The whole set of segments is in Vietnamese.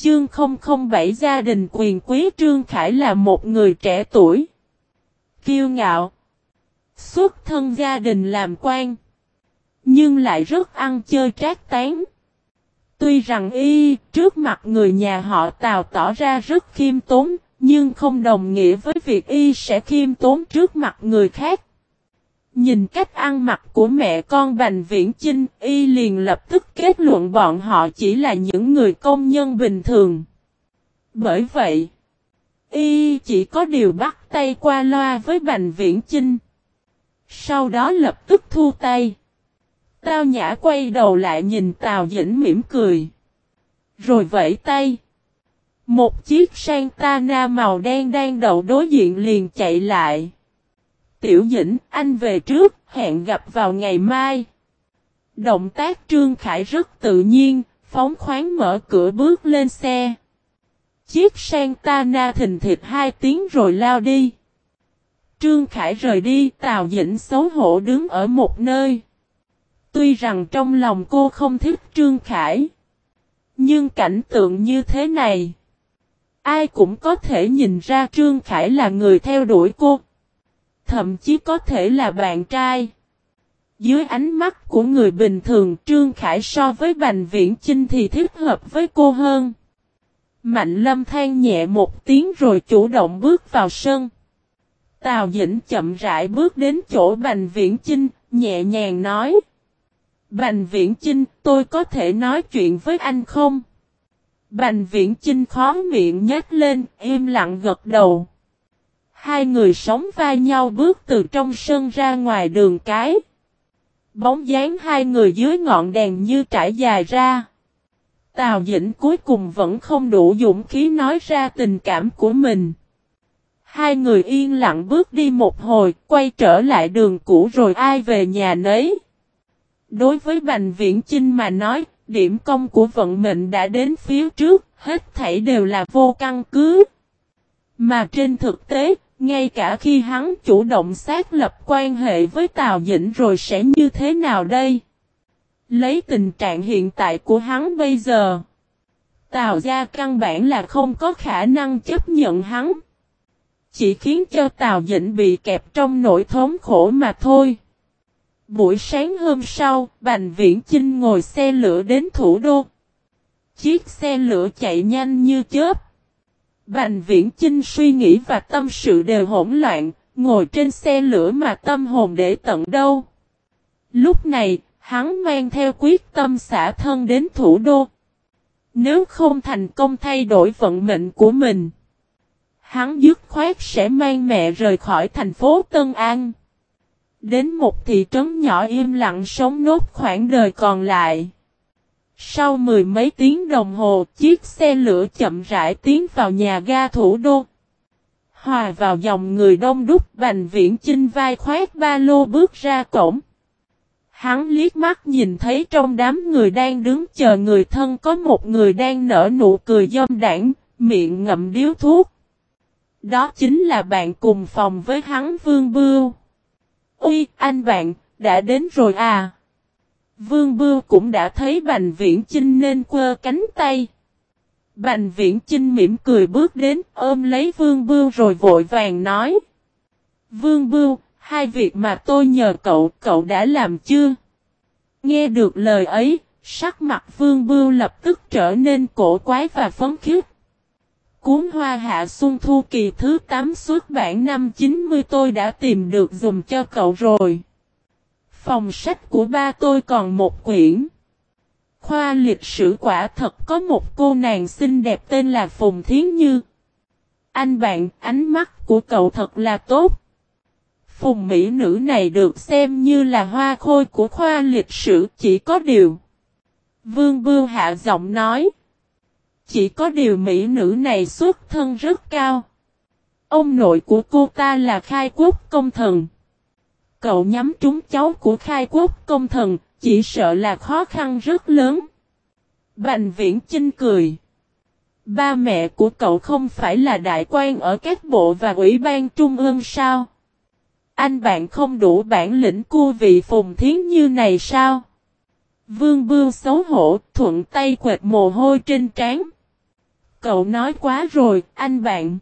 Chương 007 gia đình quyền quý Trương Khải là một người trẻ tuổi. Kiêu ngạo. Xuất thân gia đình làm quan. Nhưng lại rất ăn chơi trác tán. Tuy rằng y trước mặt người nhà họ Tào tỏ ra rất khiêm tốn, nhưng không đồng nghĩa với việc y sẽ khiêm tốn trước mặt người khác. Nhìn cách ăn mặc của mẹ con Bành Viễn Chinh, y liền lập tức kết luận bọn họ chỉ là những người công nhân bình thường. Bởi vậy, y chỉ có điều bắt tay qua loa với Bành Viễn Chinh. Sau đó lập tức thu tay. Tao nhã quay đầu lại nhìn Tào Dĩnh mỉm cười. Rồi vẫy tay. Một chiếc Santana màu đen đang đậu đối diện liền chạy lại. Tiểu Dĩnh, anh về trước, hẹn gặp vào ngày mai. Động tác Trương Khải rất tự nhiên, phóng khoáng mở cửa bước lên xe. Chiếc Santana thình thịt hai tiếng rồi lao đi. Trương Khải rời đi, Tào Dĩnh xấu hổ đứng ở một nơi. Tuy rằng trong lòng cô không thích Trương Khải. Nhưng cảnh tượng như thế này. Ai cũng có thể nhìn ra Trương Khải là người theo đuổi cô. Thậm chí có thể là bạn trai. Dưới ánh mắt của người bình thường Trương Khải so với Bành Viễn Chinh thì thích hợp với cô hơn. Mạnh lâm than nhẹ một tiếng rồi chủ động bước vào sân. Tào Dĩnh chậm rãi bước đến chỗ Bành Viễn Chinh, nhẹ nhàng nói. Bành Viễn Chinh, tôi có thể nói chuyện với anh không? Bành Viễn Chinh khó miệng nhếch lên, im lặng gật đầu. Hai người sống vai nhau bước từ trong sân ra ngoài đường cái. Bóng dáng hai người dưới ngọn đèn như trải dài ra. Tào Dĩnh cuối cùng vẫn không đủ dũng khí nói ra tình cảm của mình. Hai người yên lặng bước đi một hồi, quay trở lại đường cũ rồi ai về nhà nấy. Đối với Bành Viễn Chinh mà nói, điểm công của vận mệnh đã đến phía trước, hết thảy đều là vô căn cứ. Mà trên thực tế, ngay cả khi hắn chủ động xác lập quan hệ với Tào Dĩnh rồi sẽ như thế nào đây? Lấy tình trạng hiện tại của hắn bây giờ, Tào gia căn bản là không có khả năng chấp nhận hắn. Chỉ khiến cho Tào Dĩnh bị kẹp trong nỗi thống khổ mà thôi. Buổi sáng hôm sau, Bành Viễn Chinh ngồi xe lửa đến thủ đô. Chiếc xe lửa chạy nhanh như chớp. Bành Viễn Chinh suy nghĩ và tâm sự đều hỗn loạn, ngồi trên xe lửa mà tâm hồn để tận đâu. Lúc này, hắn mang theo quyết tâm xả thân đến thủ đô. Nếu không thành công thay đổi vận mệnh của mình, hắn dứt khoát sẽ mang mẹ rời khỏi thành phố Tân An. Đến một thị trấn nhỏ im lặng sống nốt khoảng đời còn lại. Sau mười mấy tiếng đồng hồ, chiếc xe lửa chậm rãi tiến vào nhà ga thủ đô. Hòa vào dòng người đông đúc bành viễn chinh vai khoét ba lô bước ra cổng. Hắn liếc mắt nhìn thấy trong đám người đang đứng chờ người thân có một người đang nở nụ cười dâm đảng, miệng ngậm điếu thuốc. Đó chính là bạn cùng phòng với hắn Vương Bưu. Ui, anh bạn, đã đến rồi à? Vương Bưu cũng đã thấy Bành Viễn Chinh nên quơ cánh tay. Bành Viễn Chinh mỉm cười bước đến ôm lấy Vương Bưu rồi vội vàng nói. Vương Bưu, hai việc mà tôi nhờ cậu, cậu đã làm chưa? Nghe được lời ấy, sắc mặt Vương Bưu lập tức trở nên cổ quái và phấn khích. Cuốn hoa hạ xuân thu kỳ thứ 8 xuất bản năm 90 tôi đã tìm được dùng cho cậu rồi. Phòng sách của ba tôi còn một quyển. Khoa lịch sử quả thật có một cô nàng xinh đẹp tên là Phùng Thiến Như. Anh bạn, ánh mắt của cậu thật là tốt. Phùng Mỹ nữ này được xem như là hoa khôi của khoa lịch sử chỉ có điều. Vương Bưu hạ giọng nói. Chỉ có điều Mỹ nữ này xuất thân rất cao. Ông nội của cô ta là khai quốc công thần. Cậu nhắm trúng cháu của khai quốc công thần, chỉ sợ là khó khăn rất lớn. Bành viễn chinh cười. Ba mẹ của cậu không phải là đại quan ở các bộ và ủy ban trung ương sao? Anh bạn không đủ bản lĩnh cua vị phùng thiến như này sao? Vương bưu xấu hổ thuận tay quệt mồ hôi trên trán. Cậu nói quá rồi, anh bạn.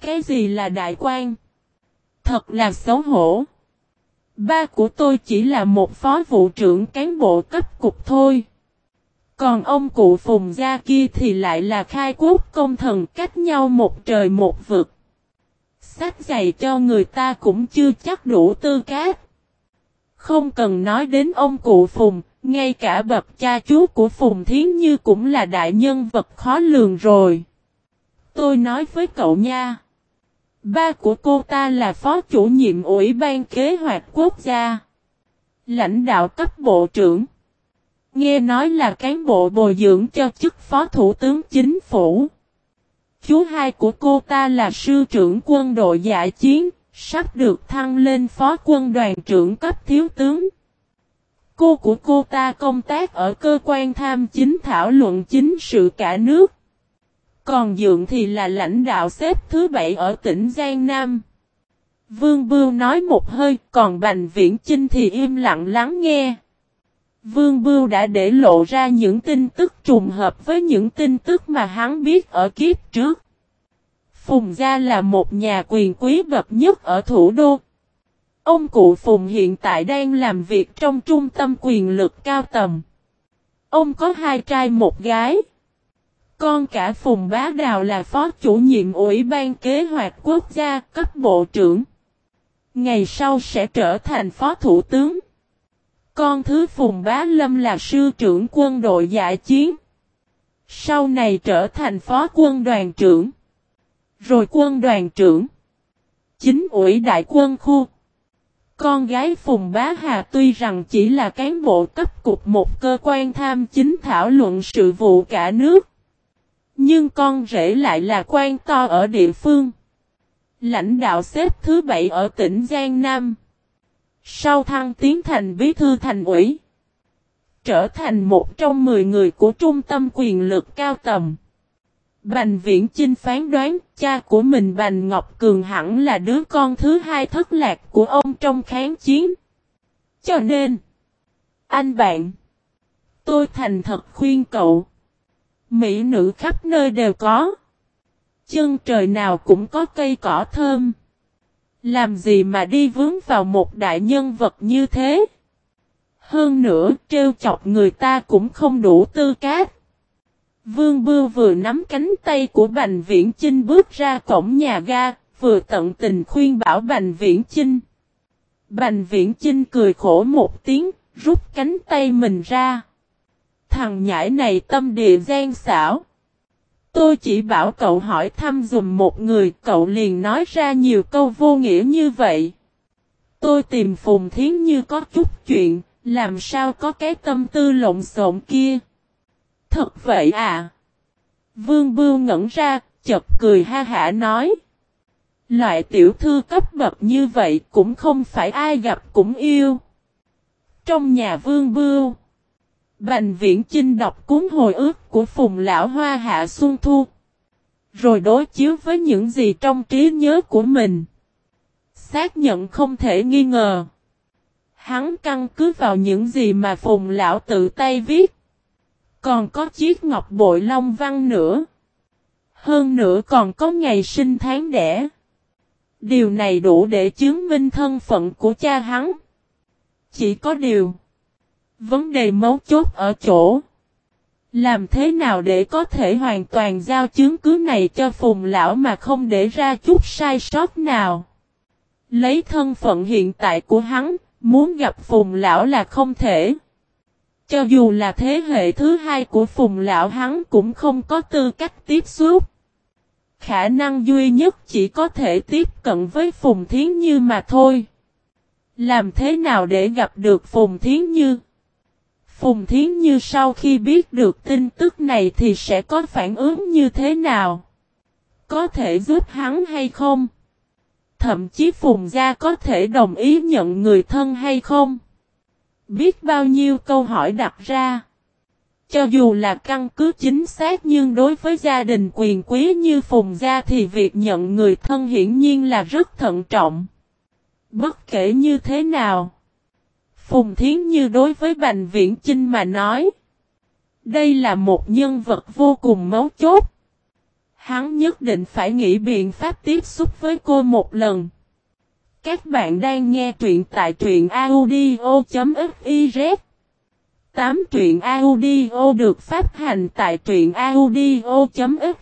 Cái gì là đại quan? Thật là xấu hổ. Ba của tôi chỉ là một phó vụ trưởng cán bộ cấp cục thôi. Còn ông cụ Phùng Gia kia thì lại là khai quốc công thần cách nhau một trời một vực. Sách giày cho người ta cũng chưa chắc đủ tư cát. Không cần nói đến ông cụ Phùng, ngay cả bậc cha chú của Phùng Thiến Như cũng là đại nhân vật khó lường rồi. Tôi nói với cậu nha. Ba của cô ta là phó chủ nhiệm Ủy ban Kế hoạch Quốc gia. Lãnh đạo cấp bộ trưởng. Nghe nói là cán bộ bồi dưỡng cho chức phó thủ tướng chính phủ. Chú hai của cô ta là sư trưởng quân đội dạ chiến, sắp được thăng lên phó quân đoàn trưởng cấp thiếu tướng. Cô của cô ta công tác ở cơ quan tham chính thảo luận chính sự cả nước. Còn Dượng thì là lãnh đạo xếp thứ bảy ở tỉnh Giang Nam. Vương Bưu nói một hơi, còn Bành Viễn Chinh thì im lặng lắng nghe. Vương Bưu đã để lộ ra những tin tức trùng hợp với những tin tức mà hắn biết ở kiếp trước. Phùng Gia là một nhà quyền quý bậc nhất ở thủ đô. Ông cụ Phùng hiện tại đang làm việc trong trung tâm quyền lực cao tầm. Ông có hai trai một gái. Con cả Phùng Bá Đào là phó chủ nhiệm Ủy ban Kế hoạch Quốc gia cấp bộ trưởng. Ngày sau sẽ trở thành phó thủ tướng. Con thứ Phùng Bá Lâm là sư trưởng quân đội dạ chiến. Sau này trở thành phó quân đoàn trưởng. Rồi quân đoàn trưởng. Chính ủy đại quân khu. Con gái Phùng Bá Hà tuy rằng chỉ là cán bộ cấp cục một cơ quan tham chính thảo luận sự vụ cả nước. Nhưng con rể lại là quan to ở địa phương. Lãnh đạo xếp thứ bảy ở tỉnh Giang Nam. Sau thăng tiến thành bí thư thành ủy. Trở thành một trong mười người của trung tâm quyền lực cao tầm. Bành Viễn Chinh phán đoán cha của mình Bành Ngọc Cường hẳn là đứa con thứ hai thất lạc của ông trong kháng chiến. Cho nên, anh bạn, tôi thành thật khuyên cậu. Mỹ nữ khắp nơi đều có. Chân trời nào cũng có cây cỏ thơm. Làm gì mà đi vướng vào một đại nhân vật như thế? Hơn nữa, trêu chọc người ta cũng không đủ tư cát. Vương Bưu vừa nắm cánh tay của Bành Viễn Chinh bước ra cổng nhà ga, vừa tận tình khuyên bảo Bành Viễn Chinh. Bành Viễn Chinh cười khổ một tiếng, rút cánh tay mình ra. Thằng nhãi này tâm địa gian xảo. Tôi chỉ bảo cậu hỏi thăm dùm một người, cậu liền nói ra nhiều câu vô nghĩa như vậy. Tôi tìm Phùng Thiến Như có chút chuyện, làm sao có cái tâm tư lộn xộn kia. Thật vậy à? Vương Bưu ngẩn ra, chật cười ha hả nói. Loại tiểu thư cấp bậc như vậy cũng không phải ai gặp cũng yêu. Trong nhà Vương Bưu, Bành Viễn Chinh đọc cuốn hồi ức của Phùng Lão Hoa Hạ Xuân Thu. Rồi đối chiếu với những gì trong trí nhớ của mình. Xác nhận không thể nghi ngờ. Hắn căn cứ vào những gì mà Phùng Lão tự tay viết. Còn có chiếc ngọc bội long văn nữa. Hơn nữa còn có ngày sinh tháng đẻ. Điều này đủ để chứng minh thân phận của cha hắn. Chỉ có điều. Vấn đề mấu chốt ở chỗ. Làm thế nào để có thể hoàn toàn giao chứng cứ này cho phùng lão mà không để ra chút sai sót nào. Lấy thân phận hiện tại của hắn, muốn gặp phùng lão là không thể. Cho dù là thế hệ thứ hai của Phùng Lão hắn cũng không có tư cách tiếp xúc. Khả năng duy nhất chỉ có thể tiếp cận với Phùng Thiến Như mà thôi. Làm thế nào để gặp được Phùng Thiến Như? Phùng Thiến Như sau khi biết được tin tức này thì sẽ có phản ứng như thế nào? Có thể giúp hắn hay không? Thậm chí Phùng Gia có thể đồng ý nhận người thân hay không? Biết bao nhiêu câu hỏi đặt ra. Cho dù là căn cứ chính xác nhưng đối với gia đình quyền quý như Phùng Gia thì việc nhận người thân hiển nhiên là rất thận trọng. Bất kể như thế nào. Phùng Thiến Như đối với Bành Viễn Chinh mà nói. Đây là một nhân vật vô cùng máu chốt. Hắn nhất định phải nghĩ biện pháp tiếp xúc với cô một lần. Các bạn đang nghe truyện tại truyện audio.fiz 8 truyện audio được phát hành tại truyện audio.fiz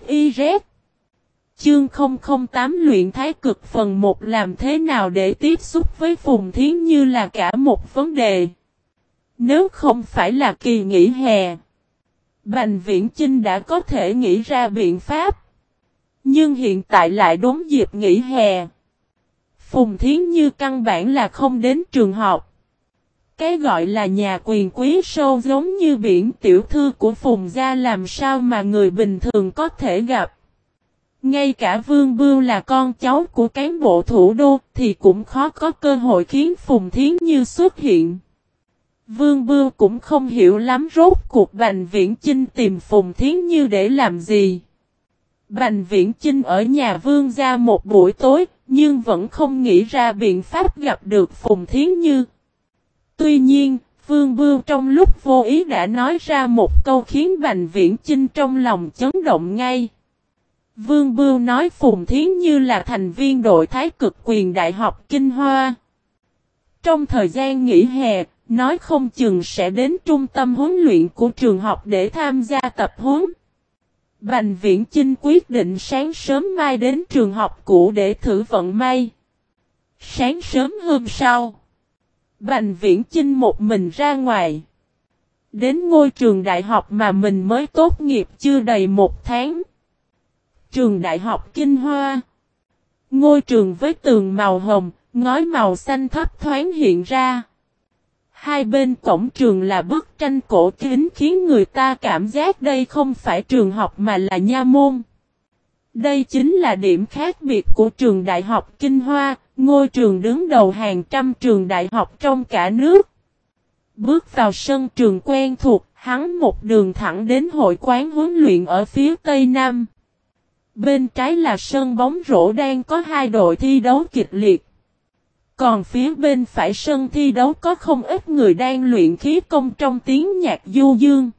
Chương 008 luyện thái cực phần 1 làm thế nào để tiếp xúc với Phùng Thiến Như là cả một vấn đề. Nếu không phải là kỳ nghỉ hè, Bành Viễn Chinh đã có thể nghĩ ra biện pháp. Nhưng hiện tại lại đúng dịp nghỉ hè. Phùng Thiến Như căn bản là không đến trường học. Cái gọi là nhà quyền quý sâu giống như biển tiểu thư của Phùng Gia làm sao mà người bình thường có thể gặp. Ngay cả Vương Bưu là con cháu của cán bộ thủ đô thì cũng khó có cơ hội khiến Phùng Thiến Như xuất hiện. Vương Bưu cũng không hiểu lắm rốt cuộc Bành Viễn Chinh tìm Phùng Thiến Như để làm gì. Bành Viễn Chinh ở nhà Vương ra một buổi tối, nhưng vẫn không nghĩ ra biện pháp gặp được Phùng Thiến Như. Tuy nhiên, Vương Bưu trong lúc vô ý đã nói ra một câu khiến Bành Viễn Chinh trong lòng chấn động ngay. Vương Bưu nói Phùng Thiến Như là thành viên đội thái cực quyền Đại học Kinh Hoa. Trong thời gian nghỉ hè, nói không chừng sẽ đến trung tâm huấn luyện của trường học để tham gia tập huấn. Bành Viễn Chinh quyết định sáng sớm mai đến trường học cũ để thử vận may. Sáng sớm hôm sau, Bành Viễn Chinh một mình ra ngoài. Đến ngôi trường đại học mà mình mới tốt nghiệp chưa đầy một tháng. Trường Đại học Kinh Hoa Ngôi trường với tường màu hồng, ngói màu xanh thấp thoáng hiện ra. Hai bên cổng trường là bức tranh cổ kính khiến người ta cảm giác đây không phải trường học mà là nha môn. Đây chính là điểm khác biệt của trường Đại học Kinh Hoa, ngôi trường đứng đầu hàng trăm trường đại học trong cả nước. Bước vào sân trường quen thuộc, hắn một đường thẳng đến hội quán huấn luyện ở phía tây nam. Bên trái là sân bóng rổ đang có hai đội thi đấu kịch liệt. Còn phía bên phải sân thi đấu có không ít người đang luyện khí công trong tiếng nhạc du dương.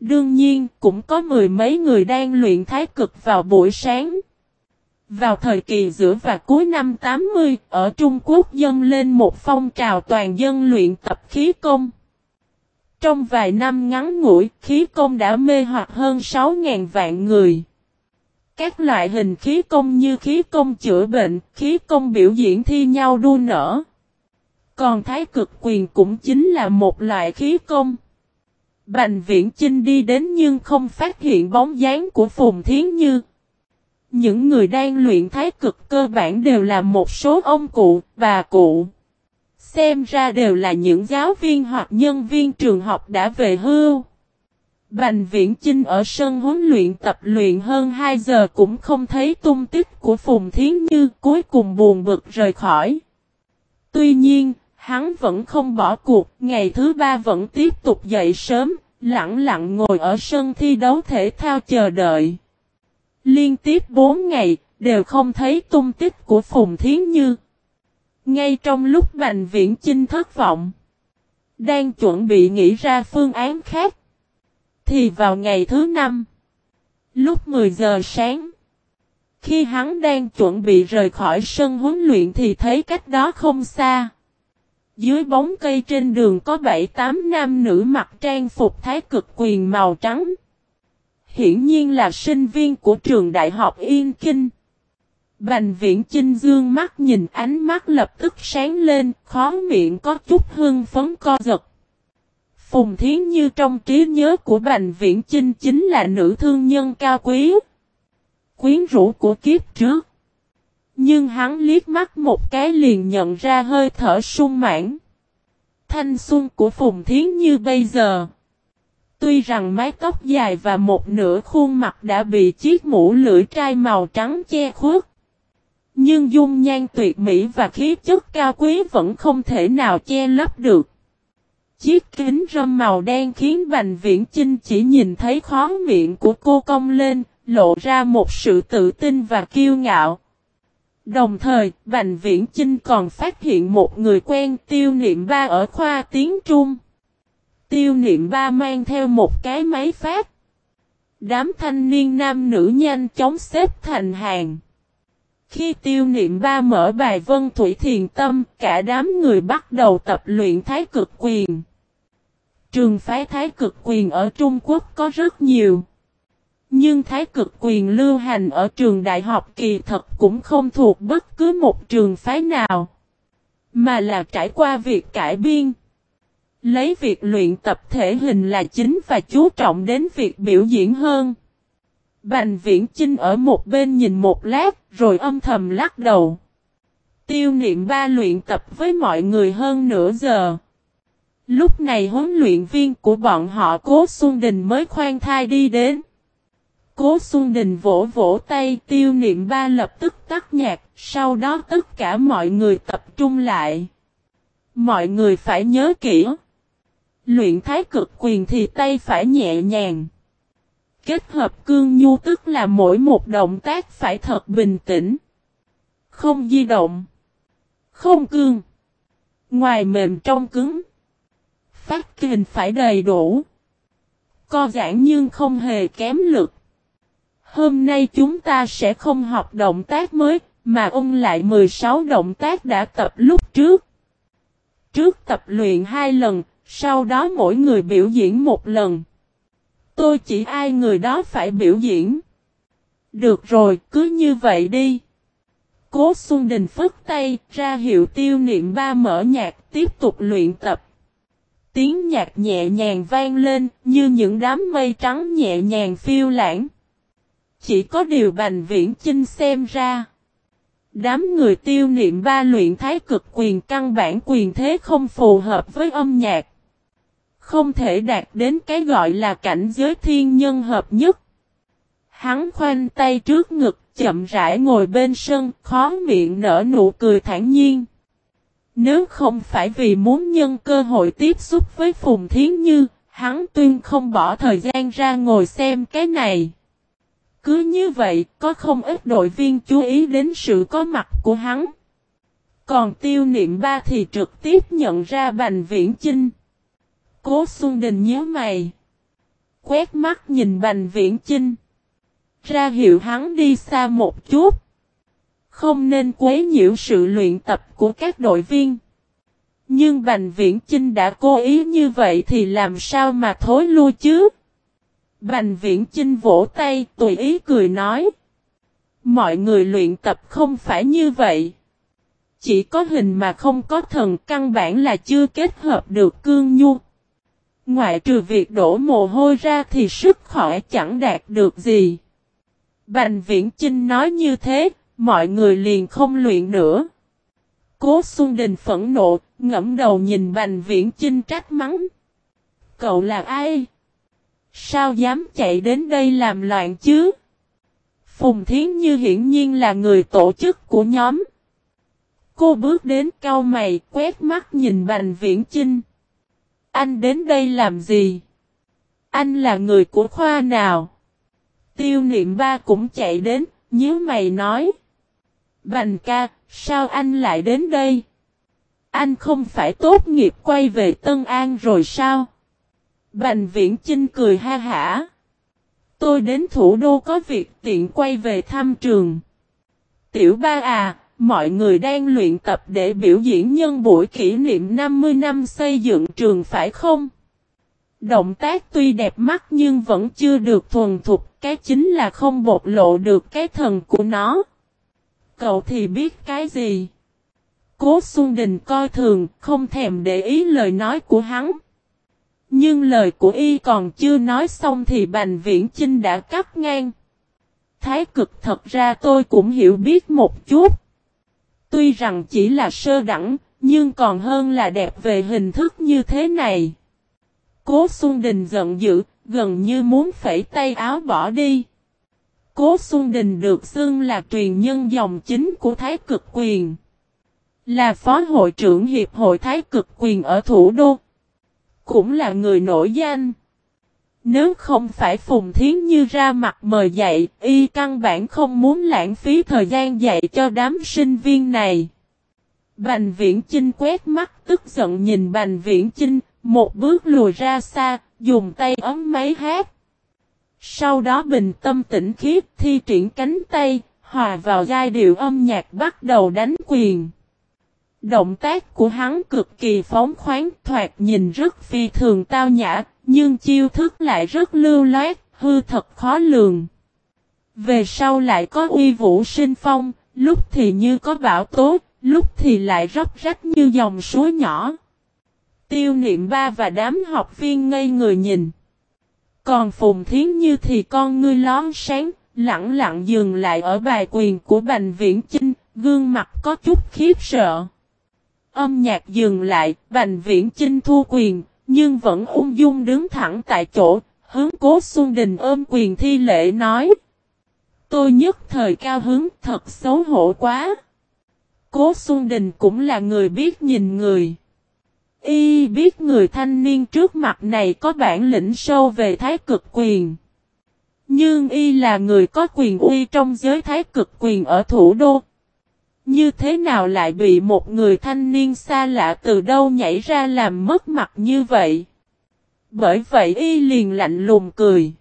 Đương nhiên, cũng có mười mấy người đang luyện thái cực vào buổi sáng. Vào thời kỳ giữa và cuối năm 80, ở Trung Quốc dâng lên một phong trào toàn dân luyện tập khí công. Trong vài năm ngắn ngủi, khí công đã mê hoặc hơn 6.000 vạn người. Các loại hình khí công như khí công chữa bệnh, khí công biểu diễn thi nhau đua nở. Còn thái cực quyền cũng chính là một loại khí công. Bành viễn Chinh đi đến nhưng không phát hiện bóng dáng của Phùng Thiến Như. Những người đang luyện thái cực cơ bản đều là một số ông cụ, bà cụ. Xem ra đều là những giáo viên hoặc nhân viên trường học đã về hưu. Bành Viễn Chinh ở sân huấn luyện tập luyện hơn 2 giờ cũng không thấy tung tích của Phùng Thiến Như cuối cùng buồn bực rời khỏi. Tuy nhiên, hắn vẫn không bỏ cuộc, ngày thứ ba vẫn tiếp tục dậy sớm, lặng lặng ngồi ở sân thi đấu thể thao chờ đợi. Liên tiếp 4 ngày, đều không thấy tung tích của Phùng Thiến Như. Ngay trong lúc Bành Viễn Chinh thất vọng, đang chuẩn bị nghĩ ra phương án khác, thì vào ngày thứ năm, lúc 10 giờ sáng, khi hắn đang chuẩn bị rời khỏi sân huấn luyện thì thấy cách đó không xa. Dưới bóng cây trên đường có 7-8 nam nữ mặc trang phục thái cực quyền màu trắng. Hiển nhiên là sinh viên của trường đại học Yên Kinh. Bành viễn Chinh dương mắt nhìn ánh mắt lập tức sáng lên, khó miệng có chút hương phấn co giật. Phùng Thiến Như trong trí nhớ của Bành Viễn Chinh chính là nữ thương nhân cao quý. Quyến rũ của kiếp trước. Nhưng hắn liếc mắt một cái liền nhận ra hơi thở sung mãn. Thanh xuân của Phùng Thiến Như bây giờ. Tuy rằng mái tóc dài và một nửa khuôn mặt đã bị chiếc mũ lưỡi trai màu trắng che khuất. Nhưng dung nhan tuyệt mỹ và khí chất cao quý vẫn không thể nào che lấp được. Chiếc kính râm màu đen khiến Bành Viễn Chinh chỉ nhìn thấy khó miệng của cô cong lên, lộ ra một sự tự tin và kiêu ngạo. Đồng thời, Bành Viễn Chinh còn phát hiện một người quen tiêu niệm ba ở khoa tiếng Trung. Tiêu niệm ba mang theo một cái máy phát. Đám thanh niên nam nữ nhanh chóng xếp thành hàng. Khi tiêu niệm ba mở bài vân thủy thiền tâm, cả đám người bắt đầu tập luyện thái cực quyền. Trường phái thái cực quyền ở Trung Quốc có rất nhiều. Nhưng thái cực quyền lưu hành ở trường đại học kỳ thật cũng không thuộc bất cứ một trường phái nào. Mà là trải qua việc cải biên. Lấy việc luyện tập thể hình là chính và chú trọng đến việc biểu diễn hơn. Bành viễn Chinh ở một bên nhìn một lát rồi âm thầm lắc đầu. Tiêu niệm ba luyện tập với mọi người hơn nửa giờ. Lúc này huấn luyện viên của bọn họ Cố Xuân Đình mới khoan thai đi đến. Cố Xuân Đình vỗ vỗ tay tiêu niệm ba lập tức tắt nhạc, sau đó tất cả mọi người tập trung lại. Mọi người phải nhớ kỹ. Luyện thái cực quyền thì tay phải nhẹ nhàng. Kết hợp cương nhu tức là mỗi một động tác phải thật bình tĩnh. Không di động. Không cương. Ngoài mềm trong cứng. Phát kình phải đầy đủ. Co giãn nhưng không hề kém lực. Hôm nay chúng ta sẽ không học động tác mới, mà ôn lại 16 động tác đã tập lúc trước. Trước tập luyện hai lần, sau đó mỗi người biểu diễn một lần. Tôi chỉ ai người đó phải biểu diễn. Được rồi, cứ như vậy đi. Cố Xuân Đình phất tay, ra hiệu tiêu niệm ba mở nhạc, tiếp tục luyện tập. Tiếng nhạc nhẹ nhàng vang lên, như những đám mây trắng nhẹ nhàng phiêu lãng. Chỉ có điều Bành Viễn Chinh xem ra. Đám người tiêu niệm ba luyện thái cực quyền căn bản quyền thế không phù hợp với âm nhạc. Không thể đạt đến cái gọi là cảnh giới thiên nhân hợp nhất. Hắn khoanh tay trước ngực, chậm rãi ngồi bên sân, khó miệng nở nụ cười thản nhiên. Nếu không phải vì muốn nhân cơ hội tiếp xúc với Phùng Thiến Như, hắn tuyên không bỏ thời gian ra ngồi xem cái này. Cứ như vậy, có không ít đội viên chú ý đến sự có mặt của hắn. Còn tiêu niệm ba thì trực tiếp nhận ra Bành Viễn Chinh. Cố Xuân Đình nhớ mày. Quét mắt nhìn Bành Viễn Chinh. Ra hiệu hắn đi xa một chút. Không nên quấy nhiễu sự luyện tập của các đội viên. Nhưng Bành Viễn Chinh đã cố ý như vậy thì làm sao mà thối lui chứ? Bành Viễn Chinh vỗ tay tùy ý cười nói. Mọi người luyện tập không phải như vậy. Chỉ có hình mà không có thần căn bản là chưa kết hợp được cương nhu. Ngoại trừ việc đổ mồ hôi ra thì sức khỏe chẳng đạt được gì. Bành Viễn Chinh nói như thế, mọi người liền không luyện nữa. Cố Xuân Đình phẫn nộ, ngẫm đầu nhìn Bành Viễn Chinh trách mắng. Cậu là ai? Sao dám chạy đến đây làm loạn chứ? Phùng Thiến Như hiển nhiên là người tổ chức của nhóm. Cô bước đến cao mày quét mắt nhìn Bành Viễn Chinh. Anh đến đây làm gì? Anh là người của khoa nào? Tiêu niệm ba cũng chạy đến, nhớ mày nói. Bành ca, sao anh lại đến đây? Anh không phải tốt nghiệp quay về Tân An rồi sao? Bành viễn Trinh cười ha hả. Tôi đến thủ đô có việc tiện quay về thăm trường. Tiểu ba à, mọi người đang luyện tập để biểu diễn nhân buổi kỷ niệm 50 năm xây dựng trường phải không? Động tác tuy đẹp mắt nhưng vẫn chưa được thuần thục, cái chính là không bộc lộ được cái thần của nó. Cậu thì biết cái gì? Cố Xuân Đình coi thường, không thèm để ý lời nói của hắn. Nhưng lời của y còn chưa nói xong thì Bành Viễn Chinh đã cắt ngang. Thái cực thật ra tôi cũng hiểu biết một chút. Tuy rằng chỉ là sơ đẳng, nhưng còn hơn là đẹp về hình thức như thế này. Cố Xuân Đình giận dữ, gần như muốn phẩy tay áo bỏ đi. Cố Xuân Đình được xưng là truyền nhân dòng chính của Thái cực quyền. Là phó hội trưởng Hiệp hội Thái cực quyền ở thủ đô, cũng là người nổi danh. Nếu không phải Phùng Thiến Như ra mặt mời dạy, y căn bản không muốn lãng phí thời gian dạy cho đám sinh viên này. Bành viễn Chinh quét mắt tức giận nhìn Bành viễn Chinh, một bước lùi ra xa, dùng tay ấm máy hát. Sau đó bình tâm tĩnh khiếp thi triển cánh tay, hòa vào giai điệu âm nhạc bắt đầu đánh quyền. Động tác của hắn cực kỳ phóng khoáng thoạt nhìn rất phi thường tao nhã, nhưng chiêu thức lại rất lưu loát, hư thật khó lường. Về sau lại có uy vũ sinh phong, lúc thì như có bão tố, lúc thì lại róc rách như dòng suối nhỏ. Tiêu niệm ba và đám học viên ngây người nhìn. Còn Phùng Thiến Như thì con ngươi lón sáng, lặng lặng dừng lại ở bài quyền của Bành Viễn Chinh, gương mặt có chút khiếp sợ. Âm nhạc dừng lại, Bành Viễn Chinh thu quyền, nhưng vẫn ung dung đứng thẳng tại chỗ, hướng cố Xuân Đình ôm quyền thi lễ nói. Tôi nhất thời cao hứng thật xấu hổ quá. Cố Xuân Đình cũng là người biết nhìn người. Y biết người thanh niên trước mặt này có bản lĩnh sâu về thái cực quyền. Nhưng Y là người có quyền uy trong giới thái cực quyền ở thủ đô. Như thế nào lại bị một người thanh niên xa lạ từ đâu nhảy ra làm mất mặt như vậy? Bởi vậy Y liền lạnh lùng cười.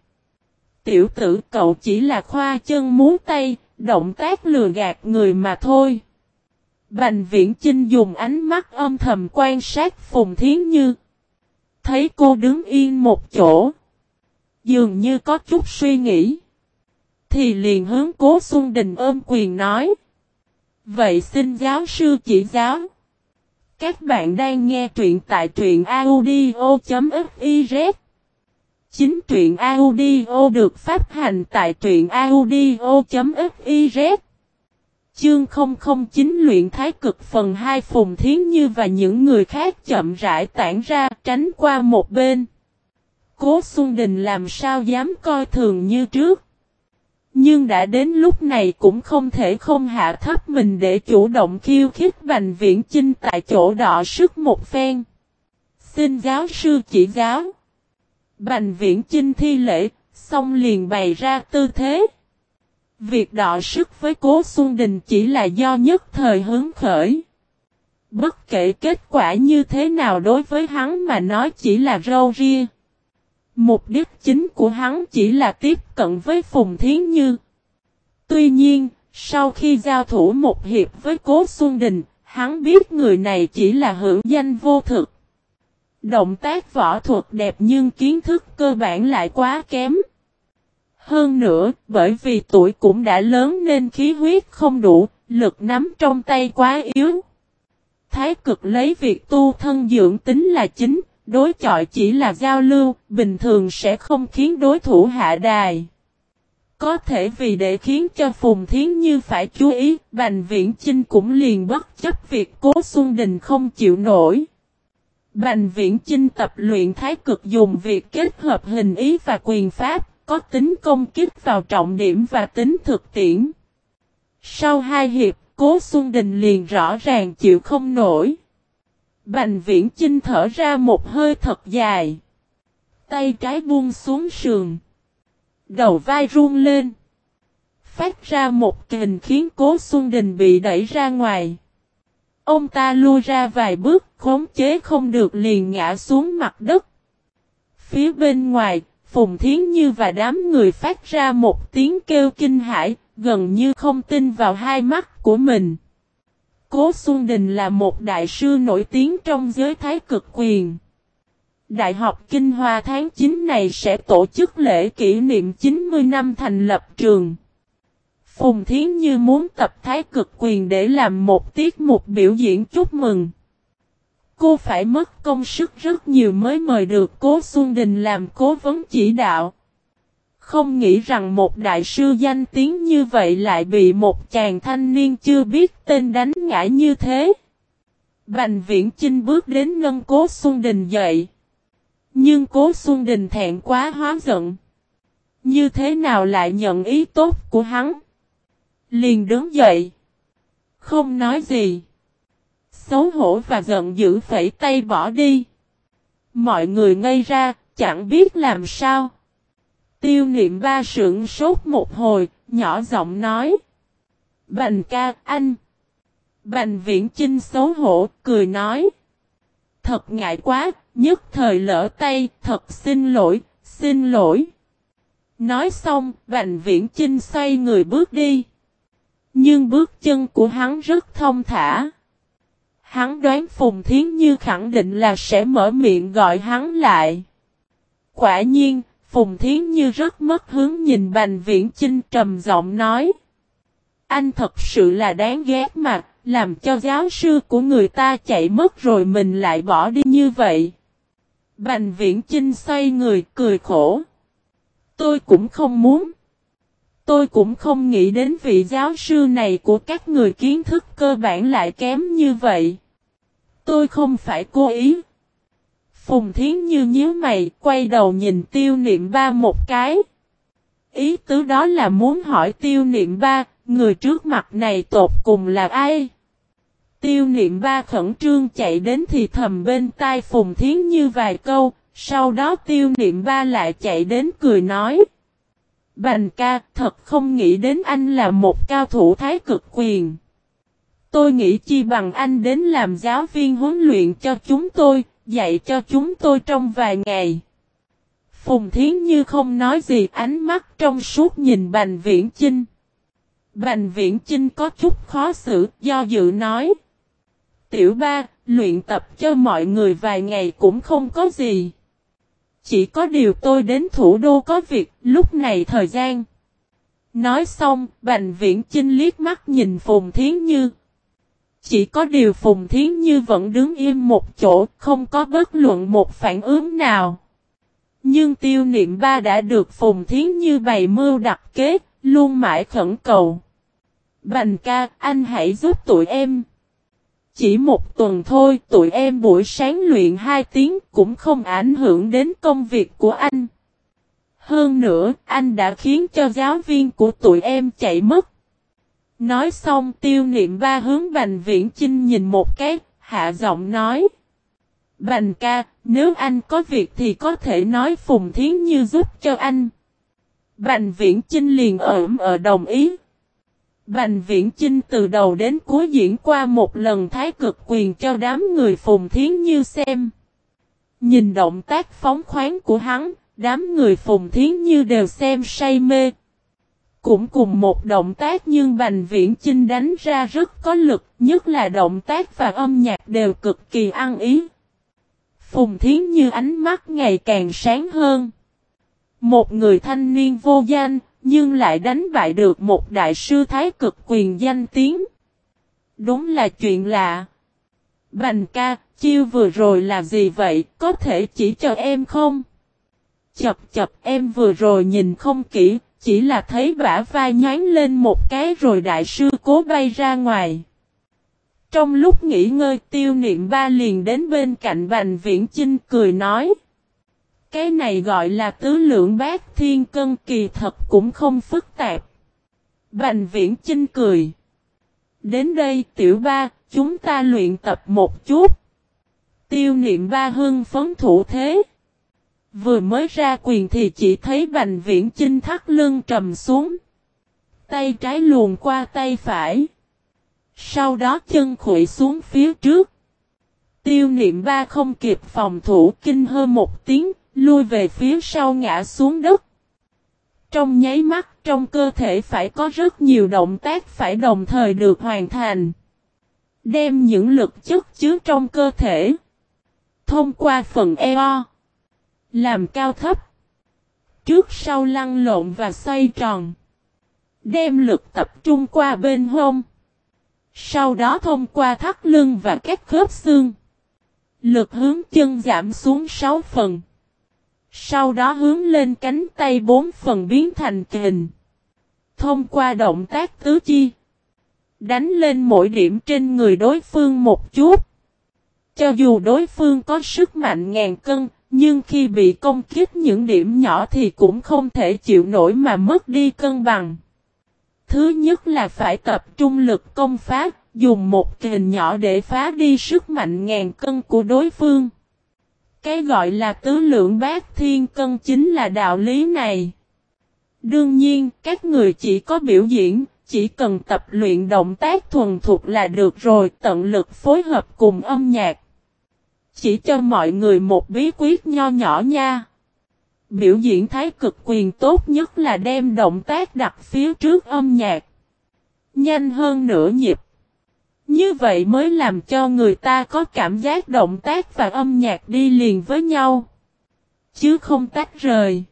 Tiểu tử cậu chỉ là khoa chân muốn tay, động tác lừa gạt người mà thôi. Bành viễn Trinh dùng ánh mắt âm thầm quan sát Phùng Thiến Như. Thấy cô đứng yên một chỗ. Dường như có chút suy nghĩ. Thì liền hướng cố Xuân Đình ôm quyền nói. Vậy xin giáo sư chỉ giáo. Các bạn đang nghe truyện tại truyện audio.fif. Chính truyện audio được phát hành tại truyện audio.fiz. Chương 009 luyện thái cực phần 2 Phùng Thiến Như và những người khác chậm rãi tản ra tránh qua một bên. Cố Xuân Đình làm sao dám coi thường như trước. Nhưng đã đến lúc này cũng không thể không hạ thấp mình để chủ động khiêu khích Bành Viễn Chinh tại chỗ đọ sức một phen. Xin giáo sư chỉ giáo. Bành Viễn Chinh thi lễ, xong liền bày ra tư thế. Việc đọ sức với Cố Xuân Đình chỉ là do nhất thời hứng khởi. Bất kể kết quả như thế nào đối với hắn mà nói chỉ là râu ria. Mục đích chính của hắn chỉ là tiếp cận với Phùng Thiến Như. Tuy nhiên, sau khi giao thủ một hiệp với Cố Xuân Đình, hắn biết người này chỉ là hữu danh vô thực. Động tác võ thuật đẹp nhưng kiến thức cơ bản lại quá kém. Hơn nữa, bởi vì tuổi cũng đã lớn nên khí huyết không đủ, lực nắm trong tay quá yếu. Thái cực lấy việc tu thân dưỡng tính là chính, đối chọi chỉ là giao lưu, bình thường sẽ không khiến đối thủ hạ đài. Có thể vì để khiến cho Phùng Thiến Như phải chú ý, Bành Viễn Chinh cũng liền bất chấp việc Cố Xuân Đình không chịu nổi. Bành Viễn Chinh tập luyện thái cực dùng việc kết hợp hình ý và quyền pháp, có tính công kích vào trọng điểm và tính thực tiễn. Sau hai hiệp, Cố Xuân Đình liền rõ ràng chịu không nổi. Bành viễn chinh thở ra một hơi thật dài. Tay trái buông xuống sườn. Đầu vai run lên. Phát ra một kình khiến Cố Xuân Đình bị đẩy ra ngoài. Ông ta lui ra vài bước, khống chế không được liền ngã xuống mặt đất. Phía bên ngoài, Phùng Thiến Như và đám người phát ra một tiếng kêu kinh hãi, gần như không tin vào hai mắt của mình. Cố Xuân Đình là một đại sư nổi tiếng trong giới thái cực quyền. Đại học Kinh Hoa tháng 9 này sẽ tổ chức lễ kỷ niệm 90 năm thành lập trường. Phùng Thiến Như muốn tập thái cực quyền để làm một tiết mục biểu diễn chúc mừng. Cô phải mất công sức rất nhiều mới mời được Cố Xuân Đình làm cố vấn chỉ đạo. Không nghĩ rằng một đại sư danh tiếng như vậy lại bị một chàng thanh niên chưa biết tên đánh ngã như thế. Bành viễn Chinh bước đến nâng cố Xuân Đình dậy. Nhưng cố Xuân Đình thẹn quá hóa giận. Như thế nào lại nhận ý tốt của hắn? Liền đứng dậy. Không nói gì. Xấu hổ và giận dữ phẩy tay bỏ đi. Mọi người ngây ra, chẳng biết làm sao. Tiêu niệm ba sưởng sốt một hồi, nhỏ giọng nói. Bành ca, anh. Bành viễn chinh xấu hổ, cười nói. Thật ngại quá, nhất thời lỡ tay, thật xin lỗi, xin lỗi. Nói xong, Bành Viễn Chinh xoay người bước đi. Nhưng bước chân của hắn rất thông thả. Hắn đoán Phùng Thiến Như khẳng định là sẽ mở miệng gọi hắn lại. Quả nhiên, Phùng Thiến Như rất mất hướng nhìn Bành Viễn Chinh trầm giọng nói. Anh thật sự là đáng ghét mà, làm cho giáo sư của người ta chạy mất rồi mình lại bỏ đi như vậy. Bành Viễn Chinh xoay người cười khổ. Tôi cũng không muốn. Tôi cũng không nghĩ đến vị giáo sư này của các người kiến thức cơ bản lại kém như vậy. Tôi không phải cố ý. Phùng Thiến Như nhíu mày, quay đầu nhìn tiêu niệm ba một cái. Ý tứ đó là muốn hỏi tiêu niệm ba, người trước mặt này tột cùng là ai? Tiêu niệm ba khẩn trương chạy đến thì thầm bên tai Phùng Thiến Như vài câu, sau đó tiêu niệm ba lại chạy đến cười nói. Bành ca, thật không nghĩ đến anh là một cao thủ thái cực quyền. Tôi nghĩ chi bằng anh đến làm giáo viên huấn luyện cho chúng tôi, dạy cho chúng tôi trong vài ngày. Phùng Thiến Như không nói gì ánh mắt trong suốt nhìn Bành Viễn Chinh. Bành Viễn Chinh có chút khó xử, do dự nói. Tiểu ba, luyện tập cho mọi người vài ngày cũng không có gì. Chỉ có điều tôi đến thủ đô có việc, lúc này thời gian. Nói xong, Bành Viễn Chinh liếc mắt nhìn Phùng Thiến Như. Chỉ có điều Phùng Thiến Như vẫn đứng im một chỗ, không có bất luận một phản ứng nào. Nhưng tiêu niệm ba đã được Phùng Thiến Như bày mưu đặt kế, luôn mãi khẩn cầu. Bành ca, anh hãy giúp tụi em. Chỉ một tuần thôi, tụi em buổi sáng luyện 2 tiếng cũng không ảnh hưởng đến công việc của anh. Hơn nữa, anh đã khiến cho giáo viên của tụi em chạy mất. Nói xong tiêu niệm ba hướng Bành Viễn Chinh nhìn một cái, hạ giọng nói. Bành ca, nếu anh có việc thì có thể nói Phùng Thiến Như giúp cho anh. Bành Viễn Chinh liền ẩm ở đồng ý. Bành Viễn Chinh từ đầu đến cuối diễn qua một lần thái cực quyền cho đám người Phùng Thiến Như xem. Nhìn động tác phóng khoáng của hắn, đám người Phùng Thiến Như đều xem say mê. Cũng cùng một động tác nhưng Bành Viễn Chinh đánh ra rất có lực, nhất là động tác và âm nhạc đều cực kỳ ăn ý. Phùng Thiến Như ánh mắt ngày càng sáng hơn. Một người thanh niên vô danh, nhưng lại đánh bại được một đại sư thái cực quyền danh tiếng. Đúng là chuyện lạ. Bành ca, chiêu vừa rồi là gì vậy, có thể chỉ cho em không? Chập chập em vừa rồi nhìn không kỹ, chỉ là thấy bả vai nhán lên một cái rồi đại sư cố bay ra ngoài. Trong lúc nghỉ ngơi tiêu niệm ba liền đến bên cạnh Bành Viễn Chinh cười nói. Cái này gọi là tứ lượng bát thiên cân kỳ thật cũng không phức tạp. Bành viễn chinh cười. Đến đây tiểu ba, chúng ta luyện tập một chút. Tiêu niệm ba hưng phấn thủ thế. Vừa mới ra quyền thì chỉ thấy bành viễn chinh thắt lưng trầm xuống. Tay trái luồn qua tay phải. Sau đó chân khuỵu xuống phía trước. Tiêu niệm ba không kịp phòng thủ kinh hơn một tiếng, lui về phía sau ngã xuống đất. Trong nháy mắt, trong cơ thể phải có rất nhiều động tác phải đồng thời được hoàn thành. Đem những lực chất chứa trong cơ thể. Thông qua phần eo. Làm cao thấp. Trước sau lăn lộn và xoay tròn. Đem lực tập trung qua bên hông. Sau đó thông qua thắt lưng và các khớp xương. Lực hướng chân giảm xuống 6 phần. Sau đó hướng lên cánh tay bốn phần biến thành kình. Thông qua động tác tứ chi. Đánh lên mỗi điểm trên người đối phương một chút. Cho dù đối phương có sức mạnh ngàn cân, nhưng khi bị công kích những điểm nhỏ thì cũng không thể chịu nổi mà mất đi cân bằng. Thứ nhất là phải tập trung lực công phá, dùng một kền nhỏ để phá đi sức mạnh ngàn cân của đối phương. Cái gọi là tứ lượng bát thiên cân chính là đạo lý này. Đương nhiên, các người chỉ có biểu diễn, chỉ cần tập luyện động tác thuần thục là được rồi, tận lực phối hợp cùng âm nhạc. Chỉ cho mọi người một bí quyết nho nhỏ nha. Biểu diễn thái cực quyền tốt nhất là đem động tác đặt phía trước âm nhạc. Nhanh hơn nửa nhịp. Như vậy mới làm cho người ta có cảm giác động tác và âm nhạc đi liền với nhau. Chứ không tách rời.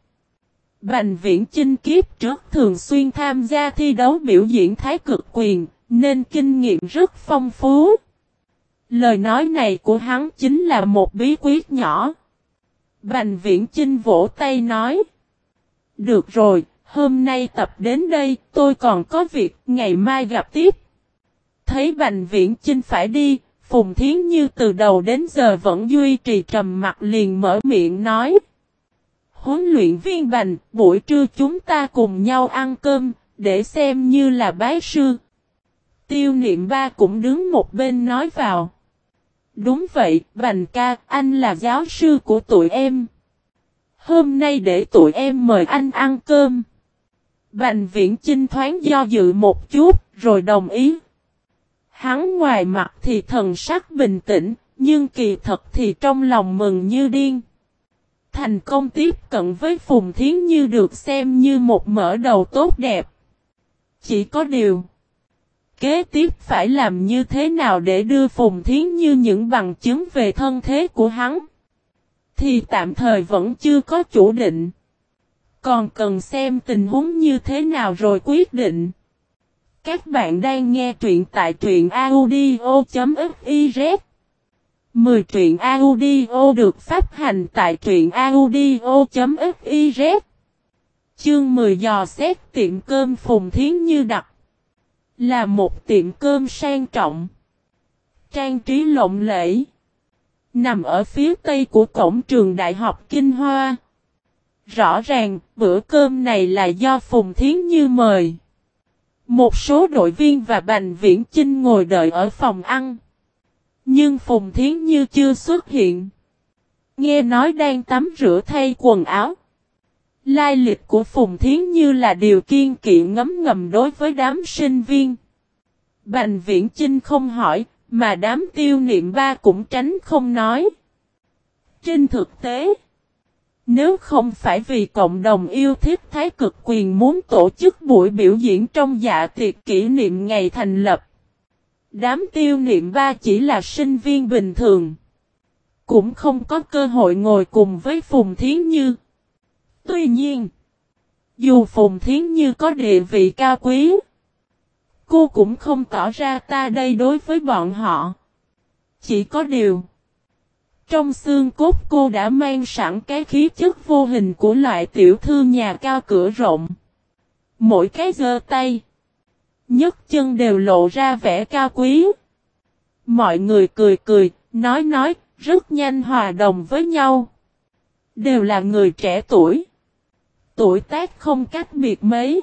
Bành viễn chinh kiếp trước thường xuyên tham gia thi đấu biểu diễn thái cực quyền, nên kinh nghiệm rất phong phú. Lời nói này của hắn chính là một bí quyết nhỏ. Bành viễn chinh vỗ tay nói. Được rồi, hôm nay tập đến đây, tôi còn có việc, ngày mai gặp tiếp. Thấy Bành Viễn Chinh phải đi, Phùng Thiến Như từ đầu đến giờ vẫn duy trì trầm mặt liền mở miệng nói. Huấn luyện viên Bành, buổi trưa chúng ta cùng nhau ăn cơm, để xem như là bái sư. Tiêu niệm ba cũng đứng một bên nói vào. Đúng vậy, Bành ca, anh là giáo sư của tụi em. Hôm nay để tụi em mời anh ăn cơm. Bành viễn chinh thoáng do dự một chút, rồi đồng ý. Hắn ngoài mặt thì thần sắc bình tĩnh, nhưng kỳ thật thì trong lòng mừng như điên. Thành công tiếp cận với Phùng Thiến Như được xem như một mở đầu tốt đẹp. Chỉ có điều, kế tiếp phải làm như thế nào để đưa Phùng Thiến Như những bằng chứng về thân thế của hắn, thì tạm thời vẫn chưa có chủ định. Còn cần xem tình huống như thế nào rồi quyết định. Các bạn đang nghe truyện tại truyện audio.fiz 10 truyện audio được phát hành tại truyện audio.fiz Chương 10 dò xét tiệm cơm Phùng Thiến Như đặt là một tiệm cơm sang trọng Trang trí lộng lẫy Nằm ở phía tây của cổng trường Đại học Kinh Hoa Rõ ràng, bữa cơm này là do Phùng Thiến Như mời. Một số đội viên và Bành Viễn Chinh ngồi đợi ở phòng ăn. Nhưng Phùng Thiến Như chưa xuất hiện. Nghe nói đang tắm rửa thay quần áo. Lai lịch của Phùng Thiến Như là điều kiên kỵ ngấm ngầm đối với đám sinh viên. Bành Viễn Chinh không hỏi, mà đám tiêu niệm ba cũng tránh không nói. Trên thực tế, nếu không phải vì cộng đồng yêu thích thái cực quyền muốn tổ chức buổi biểu diễn trong dạ tiệc kỷ niệm ngày thành lập. Đám tiêu niệm ba chỉ là sinh viên bình thường. Cũng không có cơ hội ngồi cùng với Phùng Thiến Như. Tuy nhiên, dù Phùng Thiến Như có địa vị cao quý, cô cũng không tỏ ra ta đây đối với bọn họ. Chỉ có điều, trong xương cốt cô đã mang sẵn cái khí chất vô hình của loại tiểu thư nhà cao cửa rộng. Mỗi cái giơ tay, nhấc chân đều lộ ra vẻ cao quý. Mọi người cười cười, nói nói, rất nhanh hòa đồng với nhau. Đều là người trẻ tuổi. Tuổi tác không cách biệt mấy.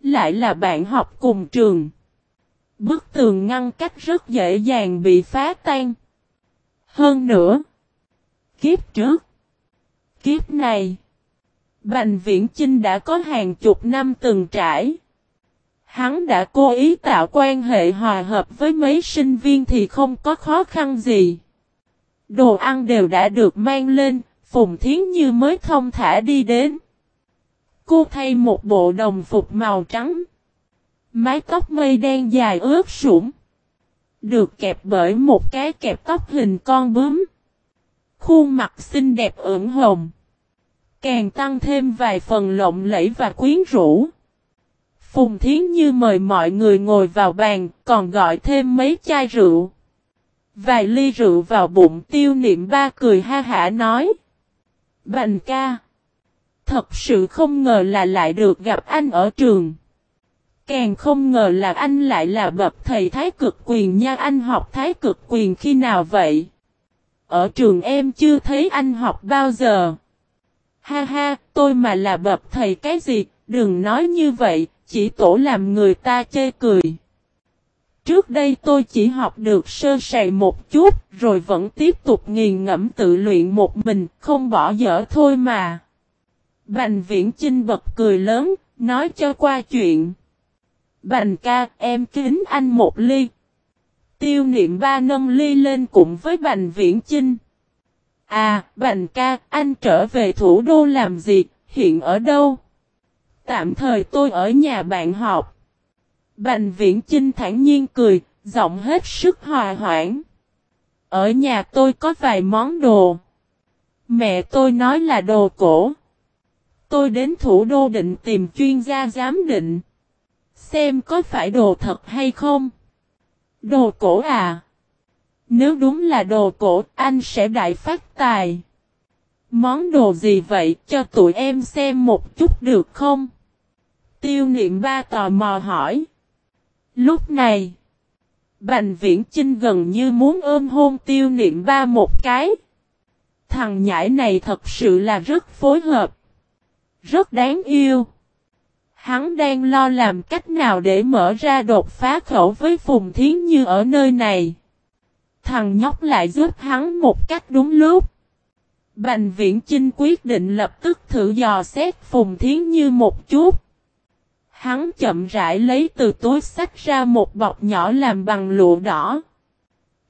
Lại là bạn học cùng trường. Bức tường ngăn cách rất dễ dàng bị phá tan. Hơn nữa, kiếp trước, kiếp này, Bành Viễn Chinh đã có hàng chục năm từng trải. Hắn đã cố ý tạo quan hệ hòa hợp với mấy sinh viên thì không có khó khăn gì. Đồ ăn đều đã được mang lên, Phùng Thiến Như mới thông thả đi đến. Cô thay một bộ đồng phục màu trắng. Mái tóc mây đen dài ướt sũng. Được kẹp bởi một cái kẹp tóc hình con bướm. Khuôn mặt xinh đẹp ửng hồng. Càng tăng thêm vài phần lộng lẫy và quyến rũ. Phùng Thiến Như mời mọi người ngồi vào bàn, còn gọi thêm mấy chai rượu. Vài ly rượu vào bụng tiêu niệm ba cười ha hả nói. Bành ca. Thật sự không ngờ là lại được gặp anh ở trường. Càng không ngờ là anh lại là bậc thầy thái cực quyền nha anh học thái cực quyền khi nào vậy? Ở trường em chưa thấy anh học bao giờ. Ha ha, tôi mà là bậc thầy cái gì, đừng nói như vậy, chỉ tổ làm người ta chê cười. Trước đây tôi chỉ học được sơ sài một chút, rồi vẫn tiếp tục nghiền ngẫm tự luyện một mình, không bỏ dở thôi mà. Bành viễn chinh bật cười lớn, nói cho qua chuyện. Bành ca, em kính anh một ly. Tiêu niệm ba nâng ly lên cùng với bành viễn chinh. À, Bành ca, anh trở về thủ đô làm gì, hiện ở đâu? Tạm thời tôi ở nhà bạn học. Bành viễn Chinh thản nhiên cười, giọng hết sức hòa hoãn. Ở nhà tôi có vài món đồ. Mẹ tôi nói là đồ cổ. Tôi đến thủ đô định tìm chuyên gia giám định. Xem có phải đồ thật hay không. Đồ cổ à? Nếu đúng là đồ cổ, anh sẽ đại phát tài. Món đồ gì vậy cho tụi em xem một chút được không? Tiêu niệm ba tò mò hỏi. Lúc này, Bành viễn Chinh gần như muốn ôm hôn tiêu niệm ba một cái. Thằng nhãi này thật sự là rất phối hợp. Rất đáng yêu. Hắn đang lo làm cách nào để mở ra đột phá khẩu với Phùng Thiến Như ở nơi này. Thằng nhóc lại giúp hắn một cách đúng lúc. Bành viễn Chinh quyết định lập tức thử dò xét Phùng Thiến Như một chút. Hắn chậm rãi lấy từ túi sách ra một bọc nhỏ làm bằng lụa đỏ.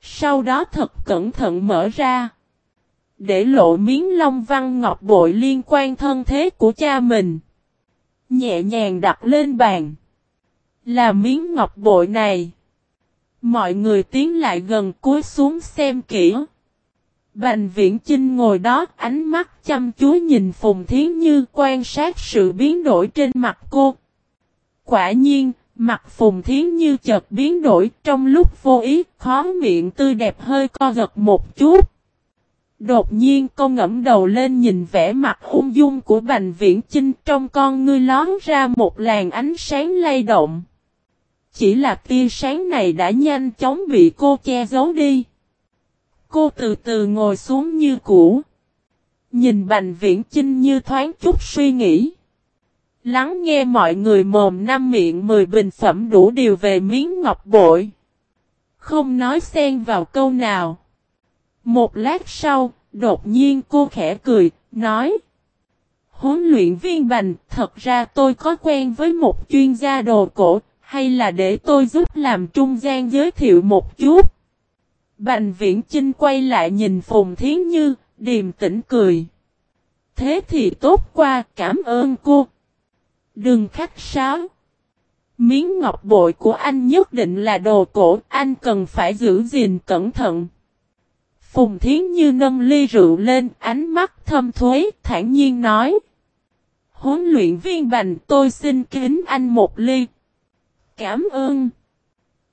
Sau đó thật cẩn thận mở ra. Để lộ miếng long văn ngọc bội liên quan thân thế của cha mình. Nhẹ nhàng đặt lên bàn. Là miếng ngọc bội này. Mọi người tiến lại gần cúi xuống xem kỹ. Bành viễn trinh ngồi đó ánh mắt chăm chú nhìn Phùng Thiến Như quan sát sự biến đổi trên mặt cô. Quả nhiên, mặt Phùng Thiến Như chợt biến đổi trong lúc vô ý, khó miệng tươi đẹp hơi co gật một chút. Đột nhiên cô ngẫm đầu lên nhìn vẻ mặt ung dung của Bành Viễn Chinh trong con ngươi lón ra một làn ánh sáng lay động. Chỉ là tia sáng này đã nhanh chóng bị cô che giấu đi. Cô từ từ ngồi xuống như cũ. Nhìn Bành Viễn Chinh như thoáng chút suy nghĩ. Lắng nghe mọi người mồm năm miệng mười bình phẩm đủ điều về miếng ngọc bội. Không nói xen vào câu nào. Một lát sau, đột nhiên cô khẽ cười, nói. Huấn luyện viên bành, thật ra tôi có quen với một chuyên gia đồ cổ, hay là để tôi giúp làm trung gian giới thiệu một chút. Bành viễn trinh quay lại nhìn Phùng Thiến Như, điềm tĩnh cười. Thế thì tốt qua, cảm ơn cô, Đừng khách sáo. Miếng ngọc bội của anh nhất định là đồ cổ, anh cần phải giữ gìn cẩn thận. Phùng Thiến Như nâng ly rượu lên, ánh mắt thâm thuế, thản nhiên nói. Huấn luyện viên bành tôi xin kính anh một ly. Cảm ơn.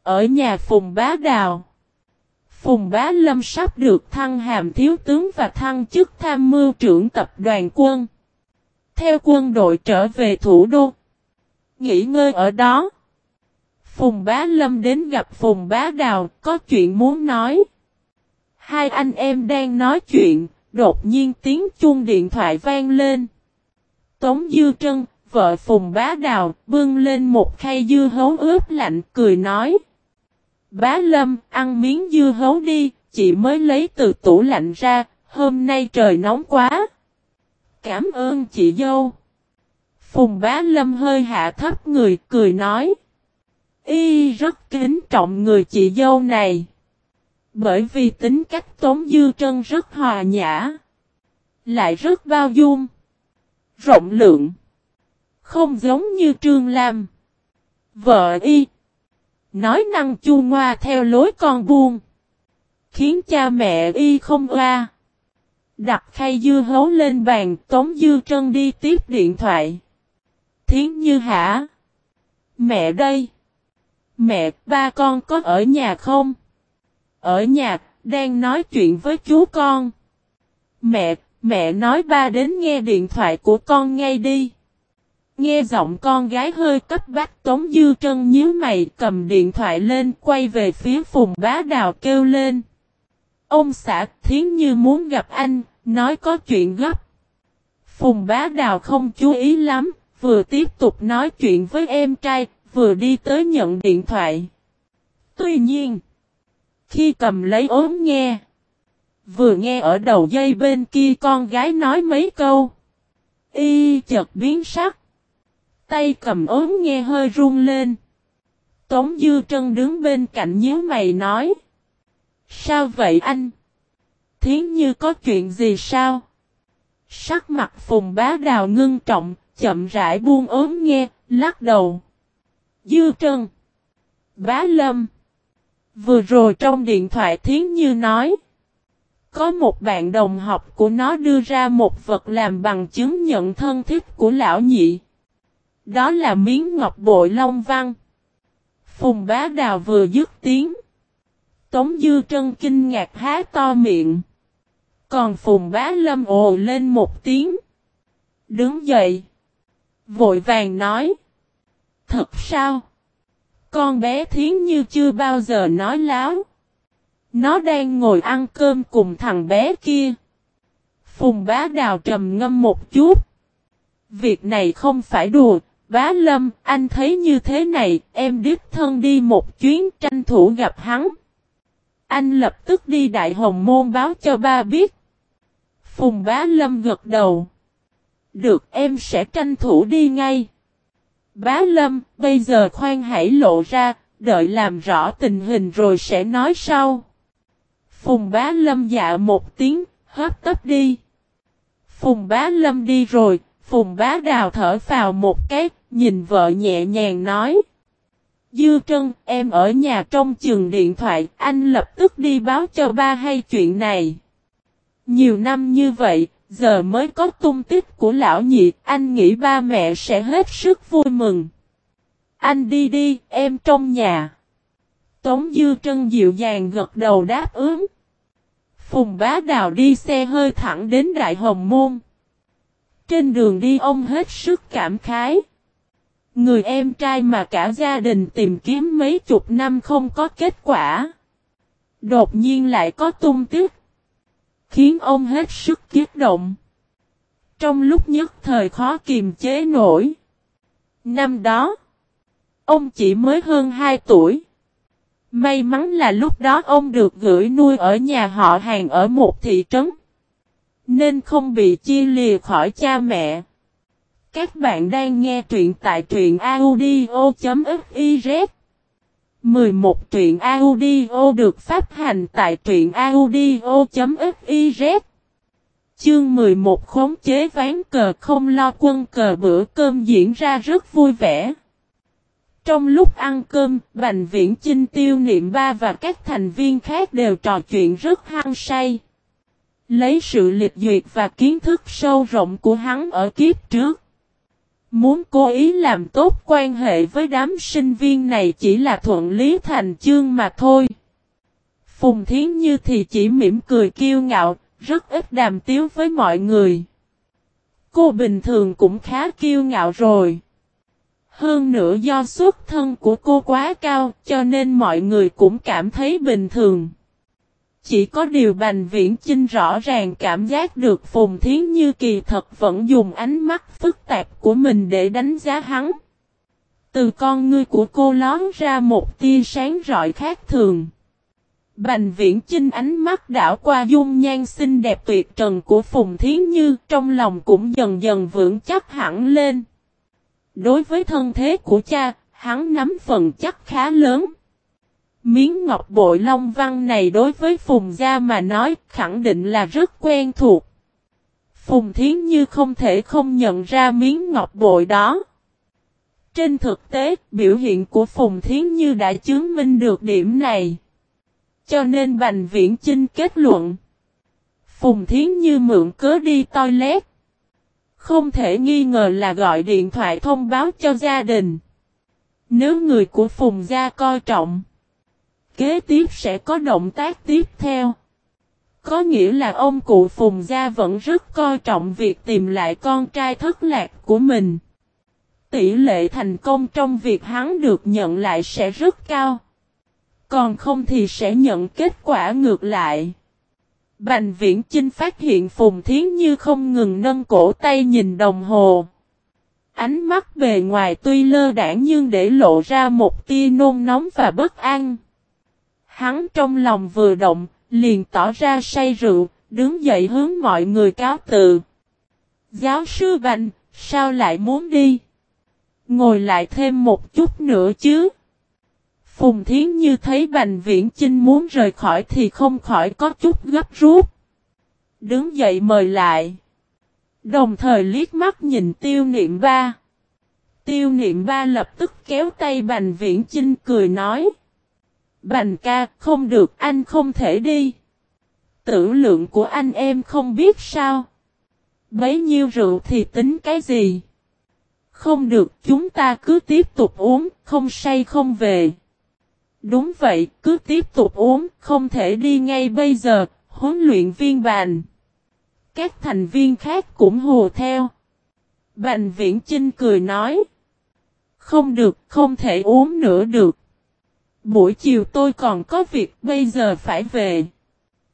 Ở nhà Phùng Bá Đào. Phùng Bá Lâm sắp được thăng hàm thiếu tướng và thăng chức tham mưu trưởng tập đoàn quân theo quân đội trở về thủ đô. Nghỉ ngơi ở đó. Phùng Bá Lâm đến gặp Phùng Bá Đào, có chuyện muốn nói. Hai anh em đang nói chuyện, đột nhiên tiếng chuông điện thoại vang lên. Tống Dư Trân, vợ Phùng Bá Đào, bưng lên một khay dưa hấu ướp lạnh, cười nói. Bá Lâm, ăn miếng dưa hấu đi, chị mới lấy từ tủ lạnh ra, hôm nay trời nóng quá. Cảm ơn chị dâu. Phùng bá lâm hơi hạ thấp người cười nói. Y rất kính trọng người chị dâu này. Bởi vì tính cách Tống Dư Trân rất hòa nhã. Lại rất bao dung. Rộng lượng. Không giống như Trương Lam. Vợ y. Nói năng chu ngoa theo lối con buông. Khiến cha mẹ y không oa. Đặt khay dưa hấu lên bàn, Tống Dư Trân đi tiếp điện thoại. Thiến Như hả? Mẹ đây. Mẹ, ba con có ở nhà không? Ở nhà, đang nói chuyện với chú con. Mẹ, mẹ nói ba đến nghe điện thoại của con ngay đi. Nghe giọng con gái hơi cấp bách Tống Dư Trân nhíu mày cầm điện thoại lên quay về phía Phùng Bá Đào kêu lên. Ông xã thiến như muốn gặp anh, nói có chuyện gấp. Phùng bá đào không chú ý lắm, vừa tiếp tục nói chuyện với em trai, vừa đi tới nhận điện thoại. Tuy nhiên, khi cầm lấy ốm nghe, vừa nghe ở đầu dây bên kia con gái nói mấy câu. Y chợt biến sắc. Tay cầm ốm nghe hơi run lên. Tống Dư Trân đứng bên cạnh nhíu mày nói. Sao vậy anh? Thiến Như có chuyện gì sao? Sắc mặt Phùng Bá Đào ngưng trọng, chậm rãi buông ốm nghe, lắc đầu. Dư Trân. Bá Lâm. Vừa rồi trong điện thoại Thiến Như nói. Có một bạn đồng học của nó đưa ra một vật làm bằng chứng nhận thân thiết của lão nhị. Đó là miếng ngọc bội long văn. Phùng bá đào vừa dứt tiếng. Tống Dư Trân kinh ngạc há to miệng. Còn Phùng bá lâm ồ lên một tiếng. Đứng dậy. Vội vàng nói. Thật sao? Con bé thiến như chưa bao giờ nói láo. Nó đang ngồi ăn cơm cùng thằng bé kia. Phùng bá đào trầm ngâm một chút. Việc này không phải đùa, bá lâm, anh thấy như thế này, em đích thân đi một chuyến tranh thủ gặp hắn. Anh lập tức đi đại hồng môn báo cho ba biết. Phùng bá lâm gật đầu. Được em sẽ tranh thủ đi ngay. Bá lâm, bây giờ khoan hãy lộ ra, đợi làm rõ tình hình rồi sẽ nói sau. Phùng bá lâm dạ một tiếng, hấp tấp đi. Phùng bá lâm đi rồi, phùng bá đào thở vào một cái, nhìn vợ nhẹ nhàng nói. Dư Trân, em ở nhà trong trường điện thoại, anh lập tức đi báo cho ba hay chuyện này. Nhiều năm như vậy, giờ mới có tung tích của lão nhị, anh nghĩ ba mẹ sẽ hết sức vui mừng. Anh đi đi, em trong nhà. Tống Dư Trân dịu dàng gật đầu đáp ứng. Phùng bá đào đi xe hơi thẳng đến Đại Hồng Môn. Trên đường đi ông hết sức cảm khái. Người em trai mà cả gia đình tìm kiếm mấy chục năm không có kết quả. Đột nhiên lại có tung tích. Khiến ông hết sức kiết động. Trong lúc nhất thời khó kiềm chế nổi. Năm đó, ông chỉ mới hơn 2 tuổi. May mắn là lúc đó ông được gửi nuôi ở nhà họ hàng ở một thị trấn. Nên không bị chia lìa khỏi cha mẹ. Các bạn đang nghe truyện tại truyện audio.fif 11 truyện audio được phát hành tại truyện audio.fiz Chương 11 khống chế ván cờ không lo quân cờ bữa cơm diễn ra rất vui vẻ. Trong lúc ăn cơm, Bành Viễn Chinh tiêu niệm ba và các thành viên khác đều trò chuyện rất hăng say. Lấy sự liệt duyệt và kiến thức sâu rộng của hắn ở kiếp trước. Muốn cố ý làm tốt quan hệ với đám sinh viên này chỉ là thuận lý thành chương mà thôi. Phùng Thiến Như thì chỉ mỉm cười kiêu ngạo, rất ít đàm tiếu với mọi người. Cô bình thường cũng khá kiêu ngạo rồi. Hơn nữa do xuất thân của cô quá cao cho nên mọi người cũng cảm thấy bình thường. Chỉ có điều Bành Viễn Chinh rõ ràng cảm giác được Phùng Thiến Như kỳ thật vẫn dùng ánh mắt phức tạp của mình để đánh giá hắn. Từ con ngươi của cô lón ra một tia sáng rọi khác thường. Bành Viễn Chinh ánh mắt đảo qua dung nhan xinh đẹp tuyệt trần của Phùng Thiến Như trong lòng cũng dần dần vững chắc hẳn lên. Đối với thân thế của cha, hắn nắm phần chắc khá lớn. Miếng ngọc bội long văn này đối với Phùng Gia mà nói khẳng định là rất quen thuộc. Phùng Thiến Như không thể không nhận ra miếng ngọc bội đó. Trên thực tế, biểu hiện của Phùng Thiến Như đã chứng minh được điểm này. Cho nên Bành Viễn Chinh kết luận. Phùng Thiến Như mượn cớ đi toilet. Không thể nghi ngờ là gọi điện thoại thông báo cho gia đình. Nếu người của Phùng Gia coi trọng, kế tiếp sẽ có động tác tiếp theo. Có nghĩa là ông cụ Phùng Gia vẫn rất coi trọng việc tìm lại con trai thất lạc của mình. Tỷ lệ thành công trong việc hắn được nhận lại sẽ rất cao. Còn không thì sẽ nhận kết quả ngược lại. Bành viễn Chinh phát hiện Phùng Thiến Như không ngừng nâng cổ tay nhìn đồng hồ. Ánh mắt bề ngoài tuy lơ đảng nhưng để lộ ra một tia nôn nóng và bất an. Hắn trong lòng vừa động, liền tỏ ra say rượu, đứng dậy hướng mọi người cáo từ. Giáo sư Bành, sao lại muốn đi? Ngồi lại thêm một chút nữa chứ. Phùng Thiến Như thấy Bành Viễn Chinh muốn rời khỏi thì không khỏi có chút gấp rút. Đứng dậy mời lại. Đồng thời liếc mắt nhìn tiêu niệm ba. Tiêu niệm ba lập tức kéo tay Bành Viễn Chinh cười nói. Bành ca, không được, anh không thể đi. Tử lượng của anh em không biết sao. Bấy nhiêu rượu thì tính cái gì? Không được, chúng ta cứ tiếp tục uống, không say không về. Đúng vậy, cứ tiếp tục uống, không thể đi ngay bây giờ, huấn luyện viên bàn. Các thành viên khác cũng hồ theo. Bành viễn Trinh cười nói. Không được, không thể uống nữa được. Buổi chiều tôi còn có việc, bây giờ phải về.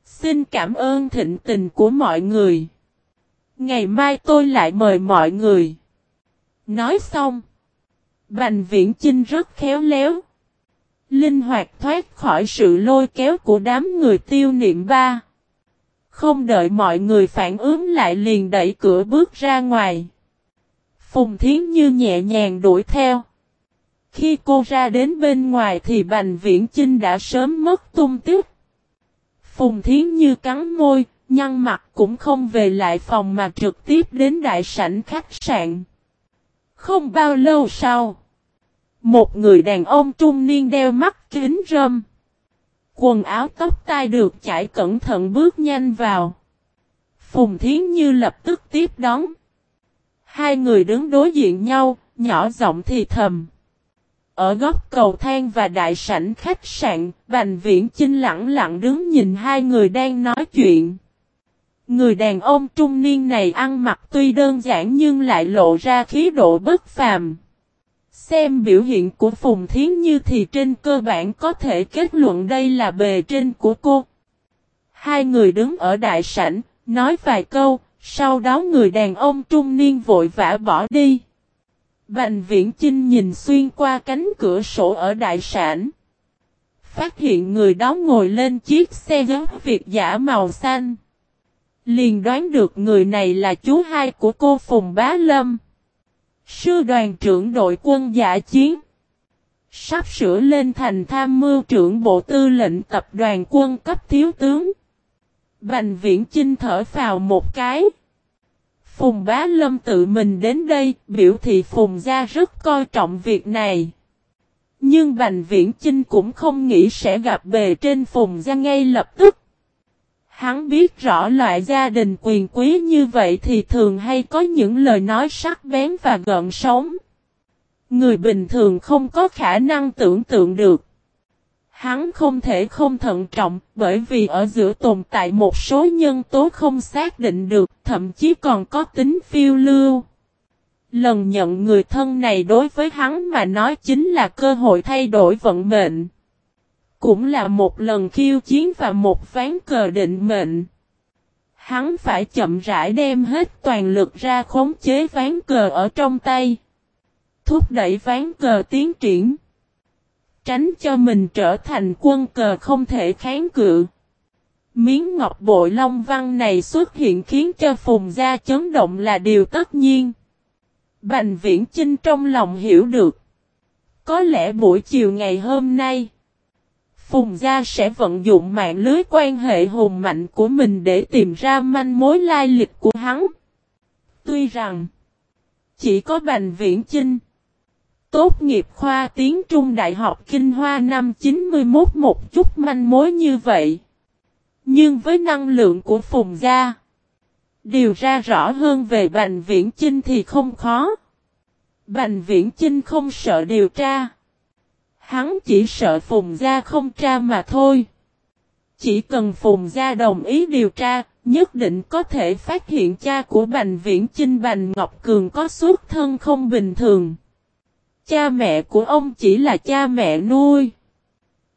Xin cảm ơn thịnh tình của mọi người. Ngày mai tôi lại mời mọi người. Nói xong. Bành viễn Trinh rất khéo léo. Linh hoạt thoát khỏi sự lôi kéo của đám người tiêu niệm ba. Không đợi mọi người phản ứng lại liền đẩy cửa bước ra ngoài. Phùng Thiến Như nhẹ nhàng đuổi theo. Khi cô ra đến bên ngoài thì Bành Viễn Chinh đã sớm mất tung tích. Phùng Thiến Như cắn môi, nhăn mặt cũng không về lại phòng mà trực tiếp đến đại sảnh khách sạn. Không bao lâu sau, một người đàn ông trung niên đeo mắt kính râm. Quần áo tóc tai được chải cẩn thận bước nhanh vào. Phùng Thiến Như lập tức tiếp đón. Hai người đứng đối diện nhau, nhỏ giọng thì thầm. Ở góc cầu thang và đại sảnh khách sạn, Bành Viễn Chinh lặng lặng đứng nhìn hai người đang nói chuyện. Người đàn ông trung niên này ăn mặc tuy đơn giản nhưng lại lộ ra khí độ bất phàm. Xem biểu hiện của Phùng Thiến Như thì trên cơ bản có thể kết luận đây là bề trên của cô. Hai người đứng ở đại sảnh, nói vài câu, sau đó người đàn ông trung niên vội vã bỏ đi. Bành viễn Trinh nhìn xuyên qua cánh cửa sổ ở đại sản. Phát hiện người đó ngồi lên chiếc xe gắn việc giả màu xanh. Liền đoán được người này là chú hai của cô Phùng Bá Lâm. Sư đoàn trưởng đội quân giả chiến. Sắp sửa lên thành tham mưu trưởng bộ tư lệnh tập đoàn quân cấp thiếu tướng. Bành viễn Trinh thở vào một cái. Phùng Bá Lâm tự mình đến đây, biểu thị Phùng Gia rất coi trọng việc này. Nhưng Bành Viễn Chinh cũng không nghĩ sẽ gặp bề trên Phùng Gia ngay lập tức. Hắn biết rõ loại gia đình quyền quý như vậy thì thường hay có những lời nói sắc bén và gợn sống. Người bình thường không có khả năng tưởng tượng được. Hắn không thể không thận trọng bởi vì ở giữa tồn tại một số nhân tố không xác định được, thậm chí còn có tính phiêu lưu. Lần nhận người thân này đối với hắn mà nói chính là cơ hội thay đổi vận mệnh. Cũng là một lần khiêu chiến và một ván cờ định mệnh. Hắn phải chậm rãi đem hết toàn lực ra khống chế ván cờ ở trong tay. Thúc đẩy ván cờ tiến triển. Tránh cho mình trở thành quân cờ không thể kháng cự. Miếng ngọc bội long văn này xuất hiện khiến cho Phùng Gia chấn động là điều tất nhiên. Bành viễn Trinh trong lòng hiểu được. Có lẽ buổi chiều ngày hôm nay, Phùng Gia sẽ vận dụng mạng lưới quan hệ hùng mạnh của mình để tìm ra manh mối lai lịch của hắn. Tuy rằng, chỉ có Bành Viễn Chinh, tốt nghiệp khoa tiếng Trung Đại học Kinh Hoa năm 91 một chút manh mối như vậy. Nhưng với năng lượng của Phùng Gia, điều ra rõ hơn về Bành Viễn Chinh thì không khó. Bành Viễn Chinh không sợ điều tra. Hắn chỉ sợ Phùng Gia không tra mà thôi. Chỉ cần Phùng Gia đồng ý điều tra, nhất định có thể phát hiện cha của Bành Viễn Chinh Bành Ngọc Cường có xuất thân không bình thường. Cha mẹ của ông chỉ là cha mẹ nuôi.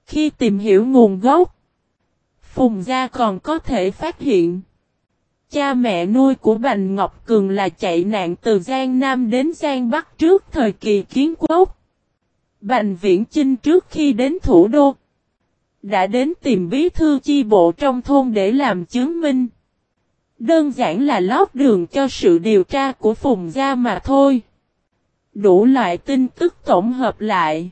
Khi tìm hiểu nguồn gốc, Phùng Gia còn có thể phát hiện. Cha mẹ nuôi của Bành Ngọc Cường là chạy nạn từ Giang Nam đến Giang Bắc trước thời kỳ kiến quốc. Bành Viễn Chinh trước khi đến thủ đô, đã đến tìm bí thư chi bộ trong thôn để làm chứng minh. Đơn giản là lót đường cho sự điều tra của Phùng Gia mà thôi. Đủ loại tin tức tổng hợp lại.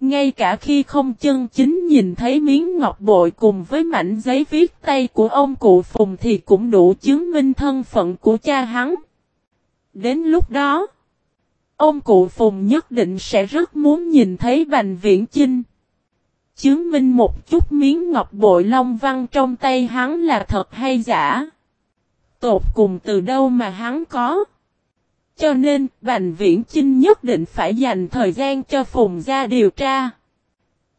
Ngay cả khi không chân chính nhìn thấy miếng ngọc bội cùng với mảnh giấy viết tay của ông cụ Phùng thì cũng đủ chứng minh thân phận của cha hắn. Đến lúc đó, ông cụ Phùng nhất định sẽ rất muốn nhìn thấy Bành Viễn Chinh. Chứng minh một chút miếng ngọc bội long văn trong tay hắn là thật hay giả. Tột cùng từ đâu mà hắn có. Cho nên, Bành Viễn Chinh nhất định phải dành thời gian cho Phùng gia điều tra.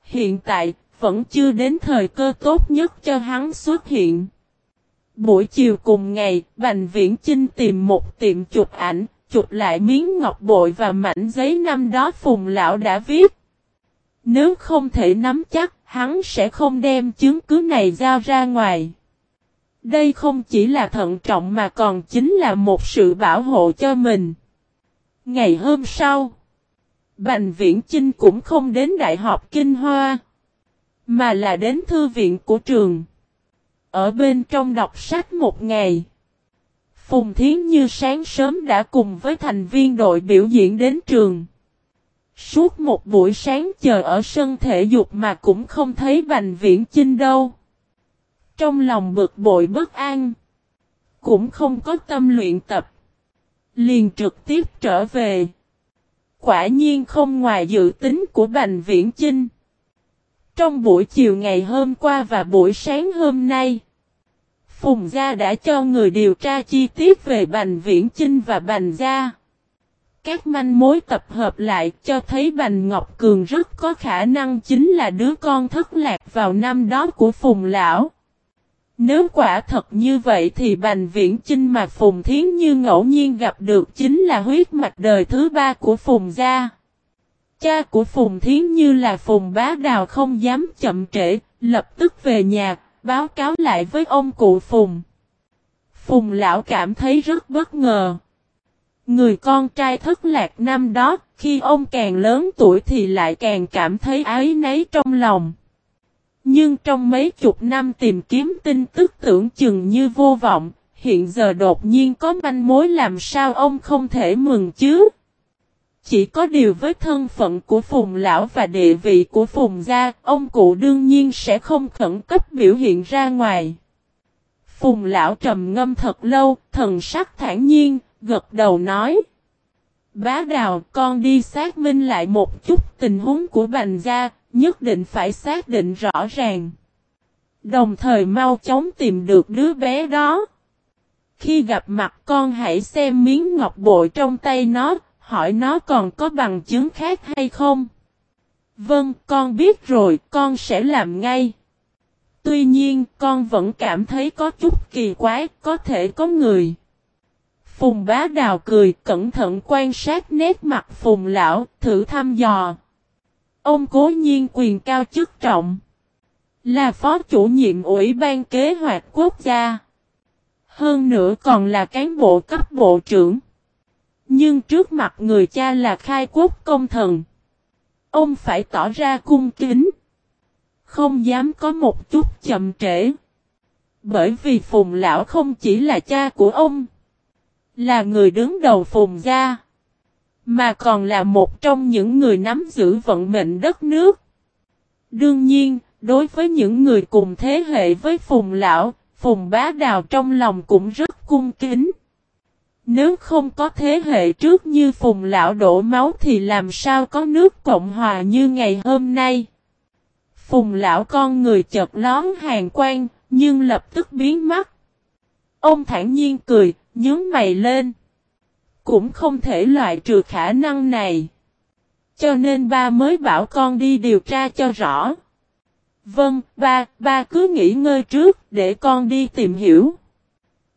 Hiện tại, vẫn chưa đến thời cơ tốt nhất cho hắn xuất hiện. Buổi chiều cùng ngày, Bành Viễn Chinh tìm một tiệm chụp ảnh, chụp lại miếng ngọc bội và mảnh giấy năm đó Phùng Lão đã viết. Nếu không thể nắm chắc, hắn sẽ không đem chứng cứ này giao ra ngoài. Đây không chỉ là thận trọng mà còn chính là một sự bảo hộ cho mình. Ngày hôm sau, Bành Viễn Chinh cũng không đến Đại học Kinh Hoa, mà là đến thư viện của trường. Ở bên trong đọc sách một ngày, Phùng Thiến Như sáng sớm đã cùng với thành viên đội biểu diễn đến trường. Suốt một buổi sáng chờ ở sân thể dục mà cũng không thấy Bành Viễn Chinh đâu. Trong lòng bực bội bất an. Cũng không có tâm luyện tập. Liền trực tiếp trở về. Quả nhiên không ngoài dự tính của Bành Viễn Chinh. Trong buổi chiều ngày hôm qua và buổi sáng hôm nay. Phùng Gia đã cho người điều tra chi tiết về Bành Viễn Chinh và Bành Gia. Các manh mối tập hợp lại cho thấy Bành Ngọc Cường rất có khả năng chính là đứa con thất lạc vào năm đó của Phùng Lão. Nếu quả thật như vậy thì Bành Viễn Chinh mà Phùng Thiến Như ngẫu nhiên gặp được chính là huyết mạch đời thứ ba của Phùng Gia. Cha của Phùng Thiến Như là Phùng Bá Đào không dám chậm trễ, lập tức về nhà, báo cáo lại với ông cụ Phùng. Phùng Lão cảm thấy rất bất ngờ. Người con trai thất lạc năm đó, khi ông càng lớn tuổi thì lại càng cảm thấy ái nấy trong lòng. Nhưng trong mấy chục năm tìm kiếm tin tức tưởng chừng như vô vọng, hiện giờ đột nhiên có manh mối làm sao ông không thể mừng chứ. Chỉ có điều với thân phận của Phùng Lão và địa vị của Phùng Gia, ông cụ đương nhiên sẽ không khẩn cấp biểu hiện ra ngoài. Phùng Lão trầm ngâm thật lâu, thần sắc thản nhiên, gật đầu nói. Bá Đào, con đi xác minh lại một chút tình huống của Bành Gia, nhất định phải xác định rõ ràng. Đồng thời mau chóng tìm được đứa bé đó. Khi gặp mặt con hãy xem miếng ngọc bội trong tay nó, hỏi nó còn có bằng chứng khác hay không. Vâng, con biết rồi, con sẽ làm ngay. Tuy nhiên, con vẫn cảm thấy có chút kỳ quái, có thể có người. Phùng bá đào cười, cẩn thận quan sát nét mặt phùng lão, thử thăm dò. Ông cố nhiên quyền cao chức trọng. Là phó chủ nhiệm ủy ban kế hoạch quốc gia. Hơn nữa còn là cán bộ cấp bộ trưởng. Nhưng trước mặt người cha là khai quốc công thần. Ông phải tỏ ra cung kính. Không dám có một chút chậm trễ. Bởi vì Phùng Lão không chỉ là cha của ông. Là người đứng đầu Phùng gia. Mà còn là một trong những người nắm giữ vận mệnh đất nước. Đương nhiên, đối với những người cùng thế hệ với Phùng Lão, Phùng Bá Đào trong lòng cũng rất cung kính. Nếu không có thế hệ trước như Phùng Lão đổ máu thì làm sao có nước Cộng Hòa như ngày hôm nay. Phùng Lão con người chợt lón hàng quan, nhưng lập tức biến mất. Ông thản nhiên cười, nhướng mày lên cũng không thể loại trừ khả năng này. Cho nên ba mới bảo con đi điều tra cho rõ. Vâng, ba, ba cứ nghỉ ngơi trước để con đi tìm hiểu.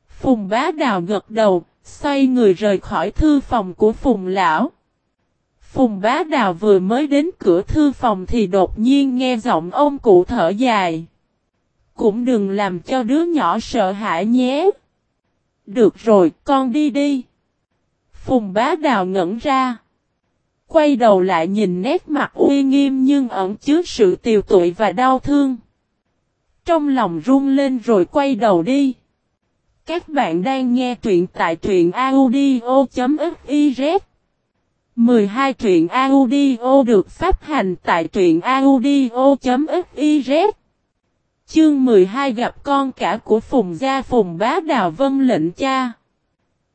Phùng bá đào gật đầu, xoay người rời khỏi thư phòng của Phùng lão. Phùng bá đào vừa mới đến cửa thư phòng thì đột nhiên nghe giọng ông cụ thở dài. Cũng đừng làm cho đứa nhỏ sợ hãi nhé. Được rồi, con đi đi. Phùng bá đào ngẩn ra. Quay đầu lại nhìn nét mặt uy nghiêm nhưng ẩn chứa sự tiều tụy và đau thương. Trong lòng run lên rồi quay đầu đi. Các bạn đang nghe truyện tại truyện audio.fiz 12 truyện audio được phát hành tại truyện audio.fiz Chương 12 gặp con cả của Phùng Gia Phùng Bá Đào Vân lệnh cha.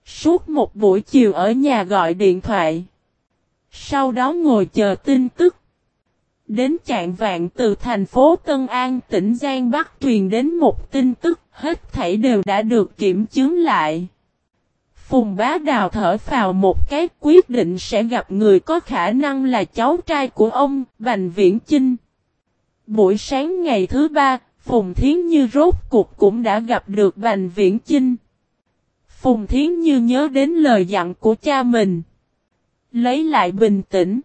Suốt một buổi chiều ở nhà gọi điện thoại. Sau đó ngồi chờ tin tức. Đến trạng vạn từ thành phố Tân An tỉnh Giang Bắc truyền đến một tin tức hết thảy đều đã được kiểm chứng lại. Phùng bá đào thở vào một cái quyết định sẽ gặp người có khả năng là cháu trai của ông, Bành Viễn Chinh. Buổi sáng ngày thứ ba, Phùng Thiến Như rốt cuộc cũng đã gặp được Bành Viễn Chinh. Phùng Thiến Như nhớ đến lời dặn của cha mình. Lấy lại bình tĩnh.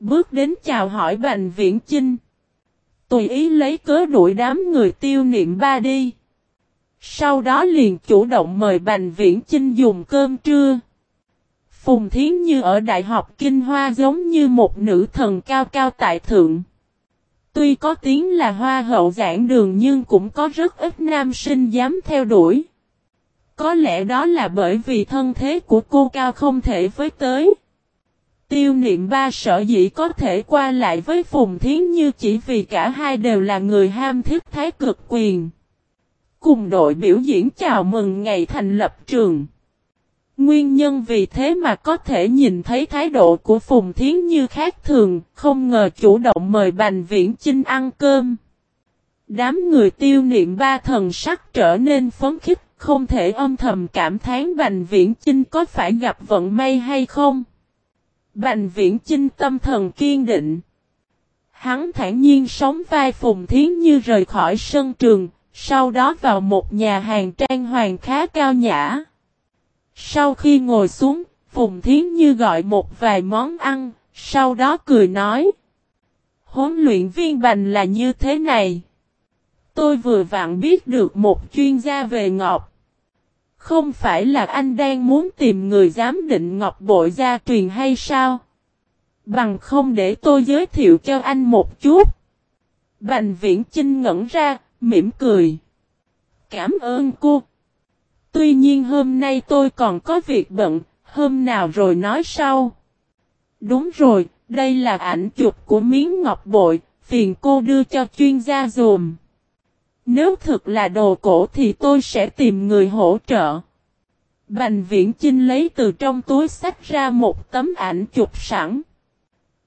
Bước đến chào hỏi Bành Viễn Chinh. Tùy ý lấy cớ đuổi đám người tiêu niệm ba đi. Sau đó liền chủ động mời Bành Viễn Chinh dùng cơm trưa. Phùng Thiến Như ở Đại học Kinh Hoa giống như một nữ thần cao cao tại thượng. Tuy có tiếng là hoa hậu giảng đường nhưng cũng có rất ít nam sinh dám theo đuổi. Có lẽ đó là bởi vì thân thế của cô cao không thể với tới. Tiêu niệm ba sở dĩ có thể qua lại với Phùng Thiến Như chỉ vì cả hai đều là người ham thích thái cực quyền. Cùng đội biểu diễn chào mừng ngày thành lập trường. Nguyên nhân vì thế mà có thể nhìn thấy thái độ của Phùng Thiến Như khác thường, không ngờ chủ động mời Bành Viễn Chinh ăn cơm. Đám người tiêu niệm ba thần sắc trở nên phấn khích, không thể âm thầm cảm thán Bành Viễn Chinh có phải gặp vận may hay không. Bành Viễn Chinh tâm thần kiên định. Hắn thản nhiên sống vai Phùng Thiến Như rời khỏi sân trường, sau đó vào một nhà hàng trang hoàng khá cao nhã. Sau khi ngồi xuống, Phùng Thiến Như gọi một vài món ăn, sau đó cười nói. Huấn luyện viên bành là như thế này. Tôi vừa vặn biết được một chuyên gia về ngọc. Không phải là anh đang muốn tìm người giám định ngọc bội gia truyền hay sao? Bằng không để tôi giới thiệu cho anh một chút. Bành viễn Trinh ngẩn ra, mỉm cười. Cảm ơn cô. Tuy nhiên hôm nay tôi còn có việc bận, hôm nào rồi nói sau. Đúng rồi, đây là ảnh chụp của miếng ngọc bội, phiền cô đưa cho chuyên gia dùm. Nếu thực là đồ cổ thì tôi sẽ tìm người hỗ trợ. Bành viễn Trinh lấy từ trong túi sách ra một tấm ảnh chụp sẵn.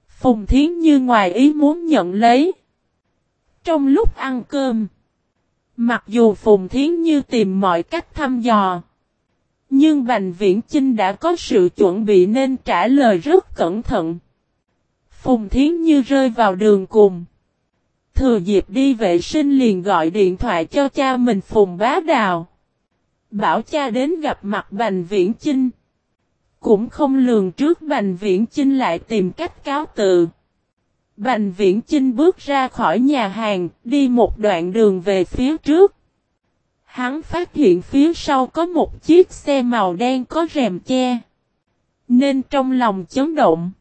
Phùng Thiến Như ngoài ý muốn nhận lấy. Trong lúc ăn cơm, mặc dù Phùng Thiến Như tìm mọi cách thăm dò, nhưng Bành Viễn Chinh đã có sự chuẩn bị nên trả lời rất cẩn thận. Phùng Thiến Như rơi vào đường cùng. Thừa dịp đi vệ sinh liền gọi điện thoại cho cha mình Phùng Bá Đào. Bảo cha đến gặp mặt Bành Viễn Chinh. Cũng không lường trước Bành Viễn Chinh lại tìm cách cáo tự. Bành Viễn Chinh bước ra khỏi nhà hàng, đi một đoạn đường về phía trước. Hắn phát hiện phía sau có một chiếc xe màu đen có rèm che. Nên trong lòng chấn động.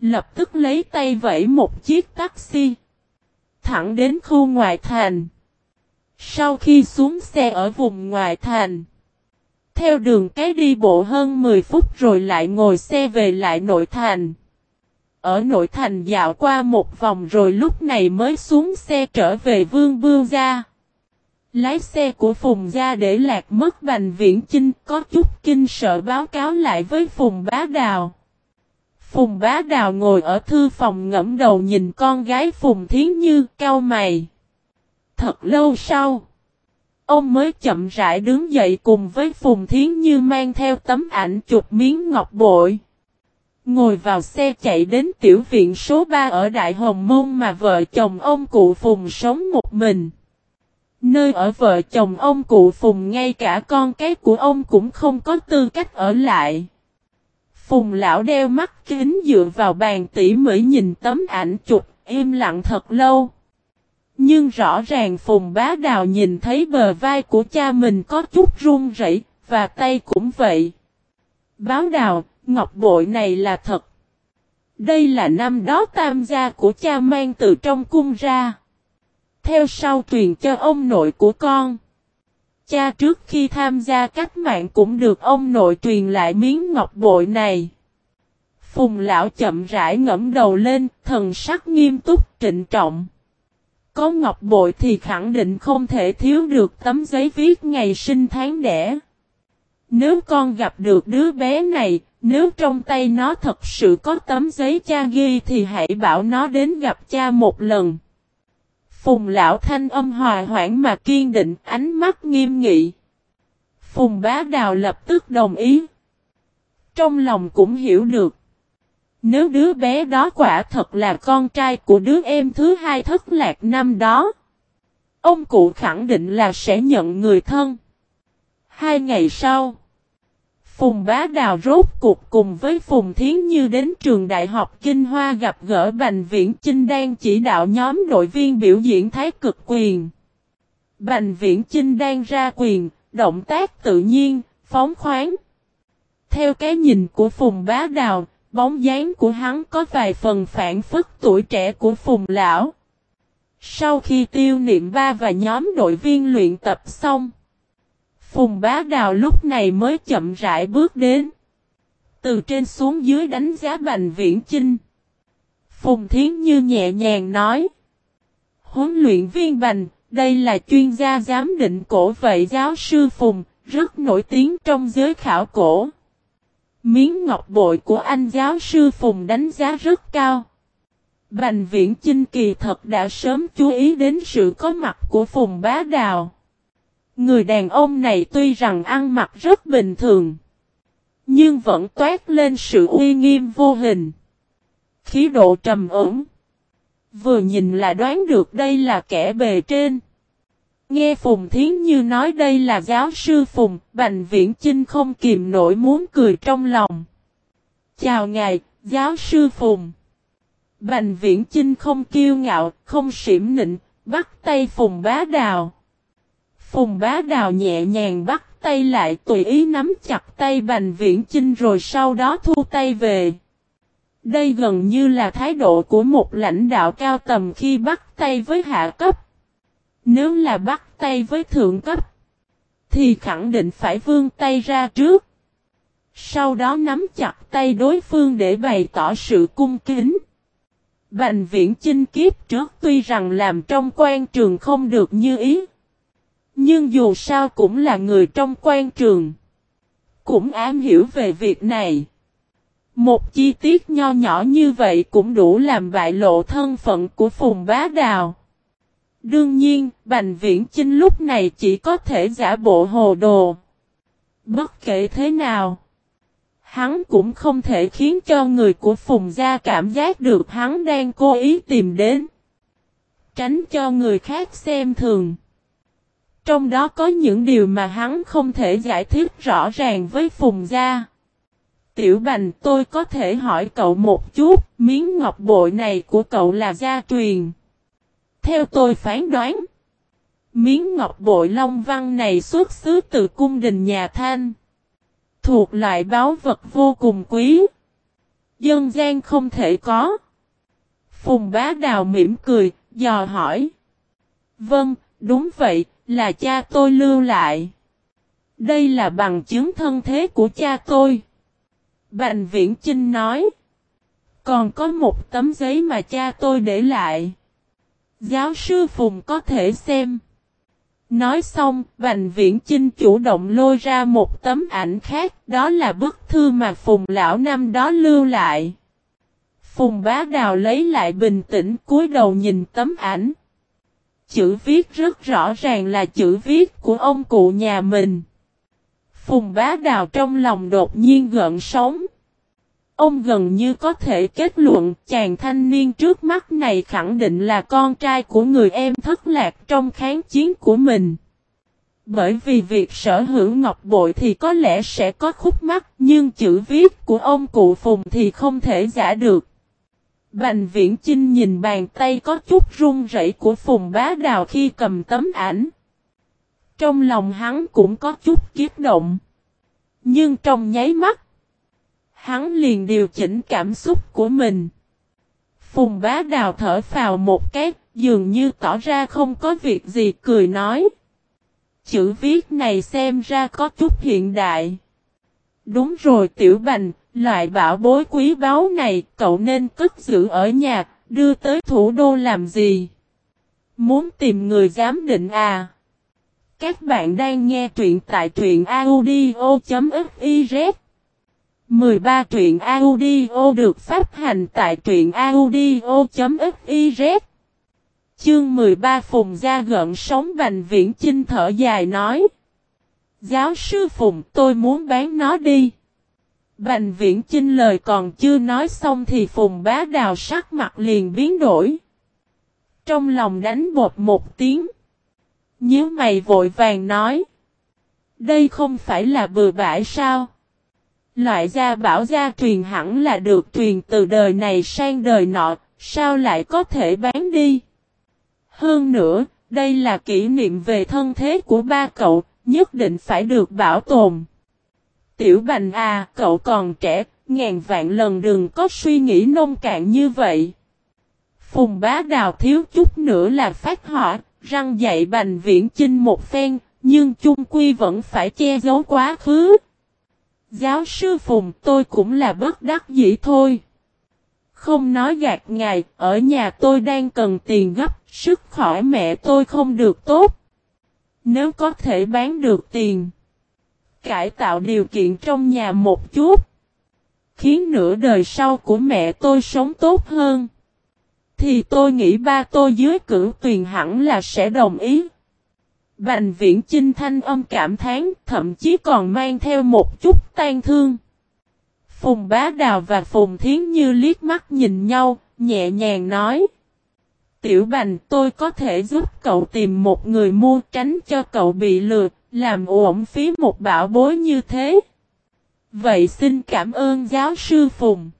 Lập tức lấy tay vẫy một chiếc taxi. Thẳng đến khu ngoại thành. Sau khi xuống xe ở vùng ngoại thành. Theo đường cái đi bộ hơn 10 phút rồi lại ngồi xe về lại nội thành. Ở nội thành dạo qua một vòng rồi lúc này mới xuống xe trở về Vương Bưu Gia. Lái xe của Phùng Gia để lạc mất Bành Viễn Chinh có chút kinh sợ báo cáo lại với Phùng Bá Đào. Phùng Bá Đào ngồi ở thư phòng ngẫm đầu nhìn con gái Phùng Thiến Như, cao mày. Thật lâu sau. Ông mới chậm rãi đứng dậy cùng với Phùng Thiến Như mang theo tấm ảnh chụp miếng ngọc bội. Ngồi vào xe chạy đến tiểu viện số 3 ở Đại Hồng Môn mà vợ chồng ông cụ Phùng sống một mình. Nơi ở vợ chồng ông cụ Phùng ngay cả con cái của ông cũng không có tư cách ở lại. Phùng lão đeo mắt kính dựa vào bàn tỉ mỉ nhìn tấm ảnh chụp, im lặng thật lâu. Nhưng rõ ràng Phùng Bá Đào nhìn thấy bờ vai của cha mình có chút run rẩy và tay cũng vậy. Báo Đào, ngọc bội này là thật. Đây là năm đó tam gia của cha mang từ trong cung ra. Theo sau truyền cho ông nội của con. Cha trước khi tham gia cách mạng cũng được ông nội truyền lại miếng ngọc bội này. Phùng lão chậm rãi ngẫm đầu lên, thần sắc nghiêm túc trịnh trọng. Có ngọc bội thì khẳng định không thể thiếu được tấm giấy viết ngày sinh tháng đẻ. Nếu con gặp được đứa bé này, nếu trong tay nó thật sự có tấm giấy cha ghi thì hãy bảo nó đến gặp cha một lần. Phùng lão thanh âm hòa hoãn mà kiên định, ánh mắt nghiêm nghị. Phùng bá đào lập tức đồng ý. Trong lòng cũng hiểu được. Nếu đứa bé đó quả thật là con trai của đứa em thứ hai thất lạc năm đó. Ông cụ khẳng định là sẽ nhận người thân. Hai ngày sau. Phùng Bá Đào rốt cuộc cùng với Phùng Thiến Như đến trường Đại học Kinh Hoa gặp gỡ Bành Viễn Chinh đang chỉ đạo nhóm đội viên biểu diễn thái cực quyền. Bành Viễn Chinh đang ra quyền, động tác tự nhiên, phóng khoáng. Theo cái nhìn của Phùng Bá Đào, bóng dáng của hắn có vài phần phản phức tuổi trẻ của Phùng Lão. Sau khi tiêu niệm ba và nhóm đội viên luyện tập xong, Phùng bá đào lúc này mới chậm rãi bước đến. Từ trên xuống dưới đánh giá Bành Viễn Chinh. Phùng Thiến Như nhẹ nhàng nói. Huấn luyện viên Bành, đây là chuyên gia giám định cổ vậy giáo sư Phùng, rất nổi tiếng trong giới khảo cổ. Miếng ngọc bội của anh giáo sư Phùng đánh giá rất cao. Bành viễn Chinh kỳ thật đã sớm chú ý đến sự có mặt của Phùng Bá Đào. Người đàn ông này tuy rằng ăn mặc rất bình thường. Nhưng vẫn toát lên sự uy nghiêm vô hình. Khí độ trầm ổn. Vừa nhìn là đoán được đây là kẻ bề trên. Nghe Phùng Thiến Như nói đây là giáo sư Phùng, Bành Viễn Chinh không kìm nổi muốn cười trong lòng. Chào ngài, giáo sư Phùng. Bành Viễn Chinh không kiêu ngạo, không xỉm nịnh, bắt tay Phùng bá đào. Phùng bá đào nhẹ nhàng bắt tay lại tùy ý nắm chặt tay Bành Viễn Chinh rồi sau đó thu tay về. Đây gần như là thái độ của một lãnh đạo cao tầm khi bắt tay với hạ cấp. Nếu là bắt tay với thượng cấp, thì khẳng định phải vươn tay ra trước. Sau đó nắm chặt tay đối phương để bày tỏ sự cung kính. Bành viễn chinh kiếp trước tuy rằng làm trong quan trường không được như ý. Nhưng dù sao cũng là người trong quan trường. Cũng ám hiểu về việc này. Một chi tiết nho nhỏ như vậy cũng đủ làm bại lộ thân phận của Phùng Bá Đào. Đương nhiên, Bành Viễn Chinh lúc này chỉ có thể giả bộ hồ đồ. Bất kể thế nào, hắn cũng không thể khiến cho người của Phùng Gia cảm giác được hắn đang cố ý tìm đến. Tránh cho người khác xem thường. Trong đó có những điều mà hắn không thể giải thích rõ ràng với Phùng Gia. Tiểu Bành tôi có thể hỏi cậu một chút, miếng ngọc bội này của cậu là gia truyền. Theo tôi phán đoán, miếng ngọc bội long văn này xuất xứ từ cung đình nhà Thanh. Thuộc loại báo vật vô cùng quý. Dân gian không thể có. Phùng bá đào mỉm cười, dò hỏi. Vâng, đúng vậy, là cha tôi lưu lại. Đây là bằng chứng thân thế của cha tôi. Bành viễn Trinh nói. Còn có một tấm giấy mà cha tôi để lại. Giáo sư Phùng có thể xem. Nói xong, Bành Viễn Chinh chủ động lôi ra một tấm ảnh khác, đó là bức thư mà Phùng lão năm đó lưu lại. Phùng bá đào lấy lại bình tĩnh cúi đầu nhìn tấm ảnh. Chữ viết rất rõ ràng là chữ viết của ông cụ nhà mình. Phùng bá đào trong lòng đột nhiên gợn sóng. Ông gần như có thể kết luận chàng thanh niên trước mắt này khẳng định là con trai của người em thất lạc trong kháng chiến của mình. Bởi vì việc sở hữu ngọc bội thì có lẽ sẽ có khúc mắc, nhưng chữ viết của ông cụ Phùng thì không thể giả được. Bành viễn Trinh nhìn bàn tay có chút run rẩy của Phùng bá đào khi cầm tấm ảnh. Trong lòng hắn cũng có chút kiếp động. Nhưng trong nháy mắt, Hắn liền điều chỉnh cảm xúc của mình. Phùng bá đào thở vào một cái, dường như tỏ ra không có việc gì cười nói. Chữ viết này xem ra có chút hiện đại. Đúng rồi tiểu bành, loại bảo bối quý báu này cậu nên cất giữ ở nhà, đưa tới thủ đô làm gì? Muốn tìm người giám định à? Các bạn đang nghe truyện tại truyện audio.fiz 13 truyện audio được phát hành tại truyện audio.fiz Chương 13 Phùng Gia gợn sống Bành Viễn Chinh thở dài nói Giáo sư Phùng tôi muốn bán nó đi Bành Viễn Chinh lời còn chưa nói xong thì Phùng Bá Đào sắc mặt liền biến đổi Trong lòng đánh bột một tiếng Nhớ mày vội vàng nói Đây không phải là bừa bãi sao Loại gia bảo gia truyền hẳn là được truyền từ đời này sang đời nọ, sao lại có thể bán đi? Hơn nữa, đây là kỷ niệm về thân thế của ba cậu, nhất định phải được bảo tồn. Tiểu Bành à, cậu còn trẻ, ngàn vạn lần đừng có suy nghĩ nông cạn như vậy. Phùng bá đào thiếu chút nữa là phát họa, răng dạy Bành Viễn Chinh một phen, nhưng chung quy vẫn phải che giấu quá khứ. Giáo sư Phùng tôi cũng là bất đắc dĩ thôi. Không nói gạt ngài, ở nhà tôi đang cần tiền gấp, sức khỏi mẹ tôi không được tốt. Nếu có thể bán được tiền, cải tạo điều kiện trong nhà một chút, khiến nửa đời sau của mẹ tôi sống tốt hơn, thì tôi nghĩ ba tôi dưới cử tuyền hẳn là sẽ đồng ý. Bành viễn chinh thanh âm cảm thán, thậm chí còn mang theo một chút tan thương. Phùng bá đào và Phùng thiến như liếc mắt nhìn nhau, nhẹ nhàng nói. Tiểu bành tôi có thể giúp cậu tìm một người mua tránh cho cậu bị lừa, làm uổng phí một bảo bối như thế. Vậy xin cảm ơn giáo sư Phùng.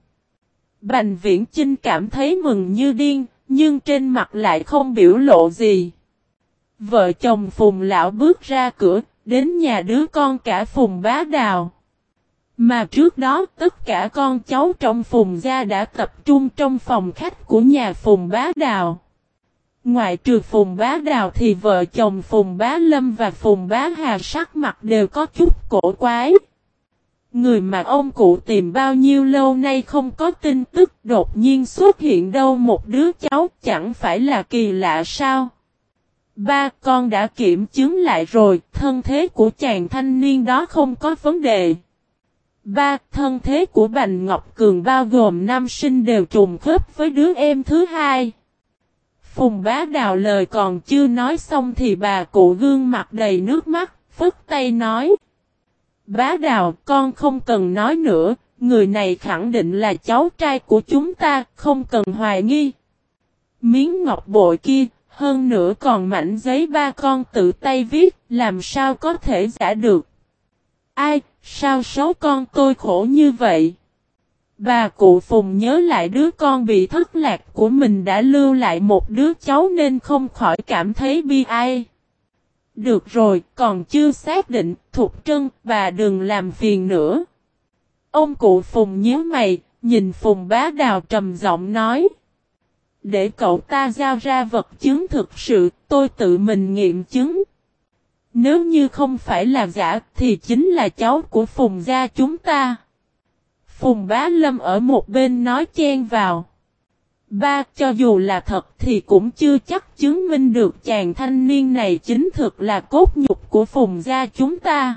Bành viễn chinh cảm thấy mừng như điên, nhưng trên mặt lại không biểu lộ gì. Vợ chồng Phùng lão bước ra cửa, đến nhà đứa con cả Phùng bá đào. Mà trước đó tất cả con cháu trong Phùng gia đã tập trung trong phòng khách của nhà Phùng bá đào. Ngoài trừ Phùng Bá Đào thì vợ chồng Phùng Bá Lâm và Phùng Bá Hà sắc mặt đều có chút cổ quái. Người mà ông cụ tìm bao nhiêu lâu nay không có tin tức đột nhiên xuất hiện đâu một đứa cháu chẳng phải là kỳ lạ sao? Ba con đã kiểm chứng lại rồi, thân thế của chàng thanh niên đó không có vấn đề. Ba, thân thế của Bành Ngọc Cường bao gồm năm sinh đều trùng khớp với đứa em thứ hai. Phùng bá đào lời còn chưa nói xong thì bà cụ gương mặt đầy nước mắt, phức tay nói. Bá đào, con không cần nói nữa, người này khẳng định là cháu trai của chúng ta, không cần hoài nghi. Miếng ngọc bội kia, hơn nữa còn mảnh giấy ba con tự tay viết, làm sao có thể giả được. Ai, sao xấu con tôi khổ như vậy? Bà cụ Phùng nhớ lại đứa con bị thất lạc của mình đã lưu lại một đứa cháu nên không khỏi cảm thấy bi ai. Được rồi, còn chưa xác định, Thục Trân, bà đừng làm phiền nữa. Ông cụ Phùng nhớ mày, nhìn Phùng bá đào trầm giọng nói. Để cậu ta giao ra vật chứng thực sự, tôi tự mình nghiệm chứng. Nếu như không phải là giả, thì chính là cháu của Phùng gia chúng ta. Phùng Bá Lâm ở một bên nói chen vào. Ba, cho dù là thật thì cũng chưa chắc chứng minh được chàng thanh niên này chính thực là cốt nhục của Phùng gia chúng ta.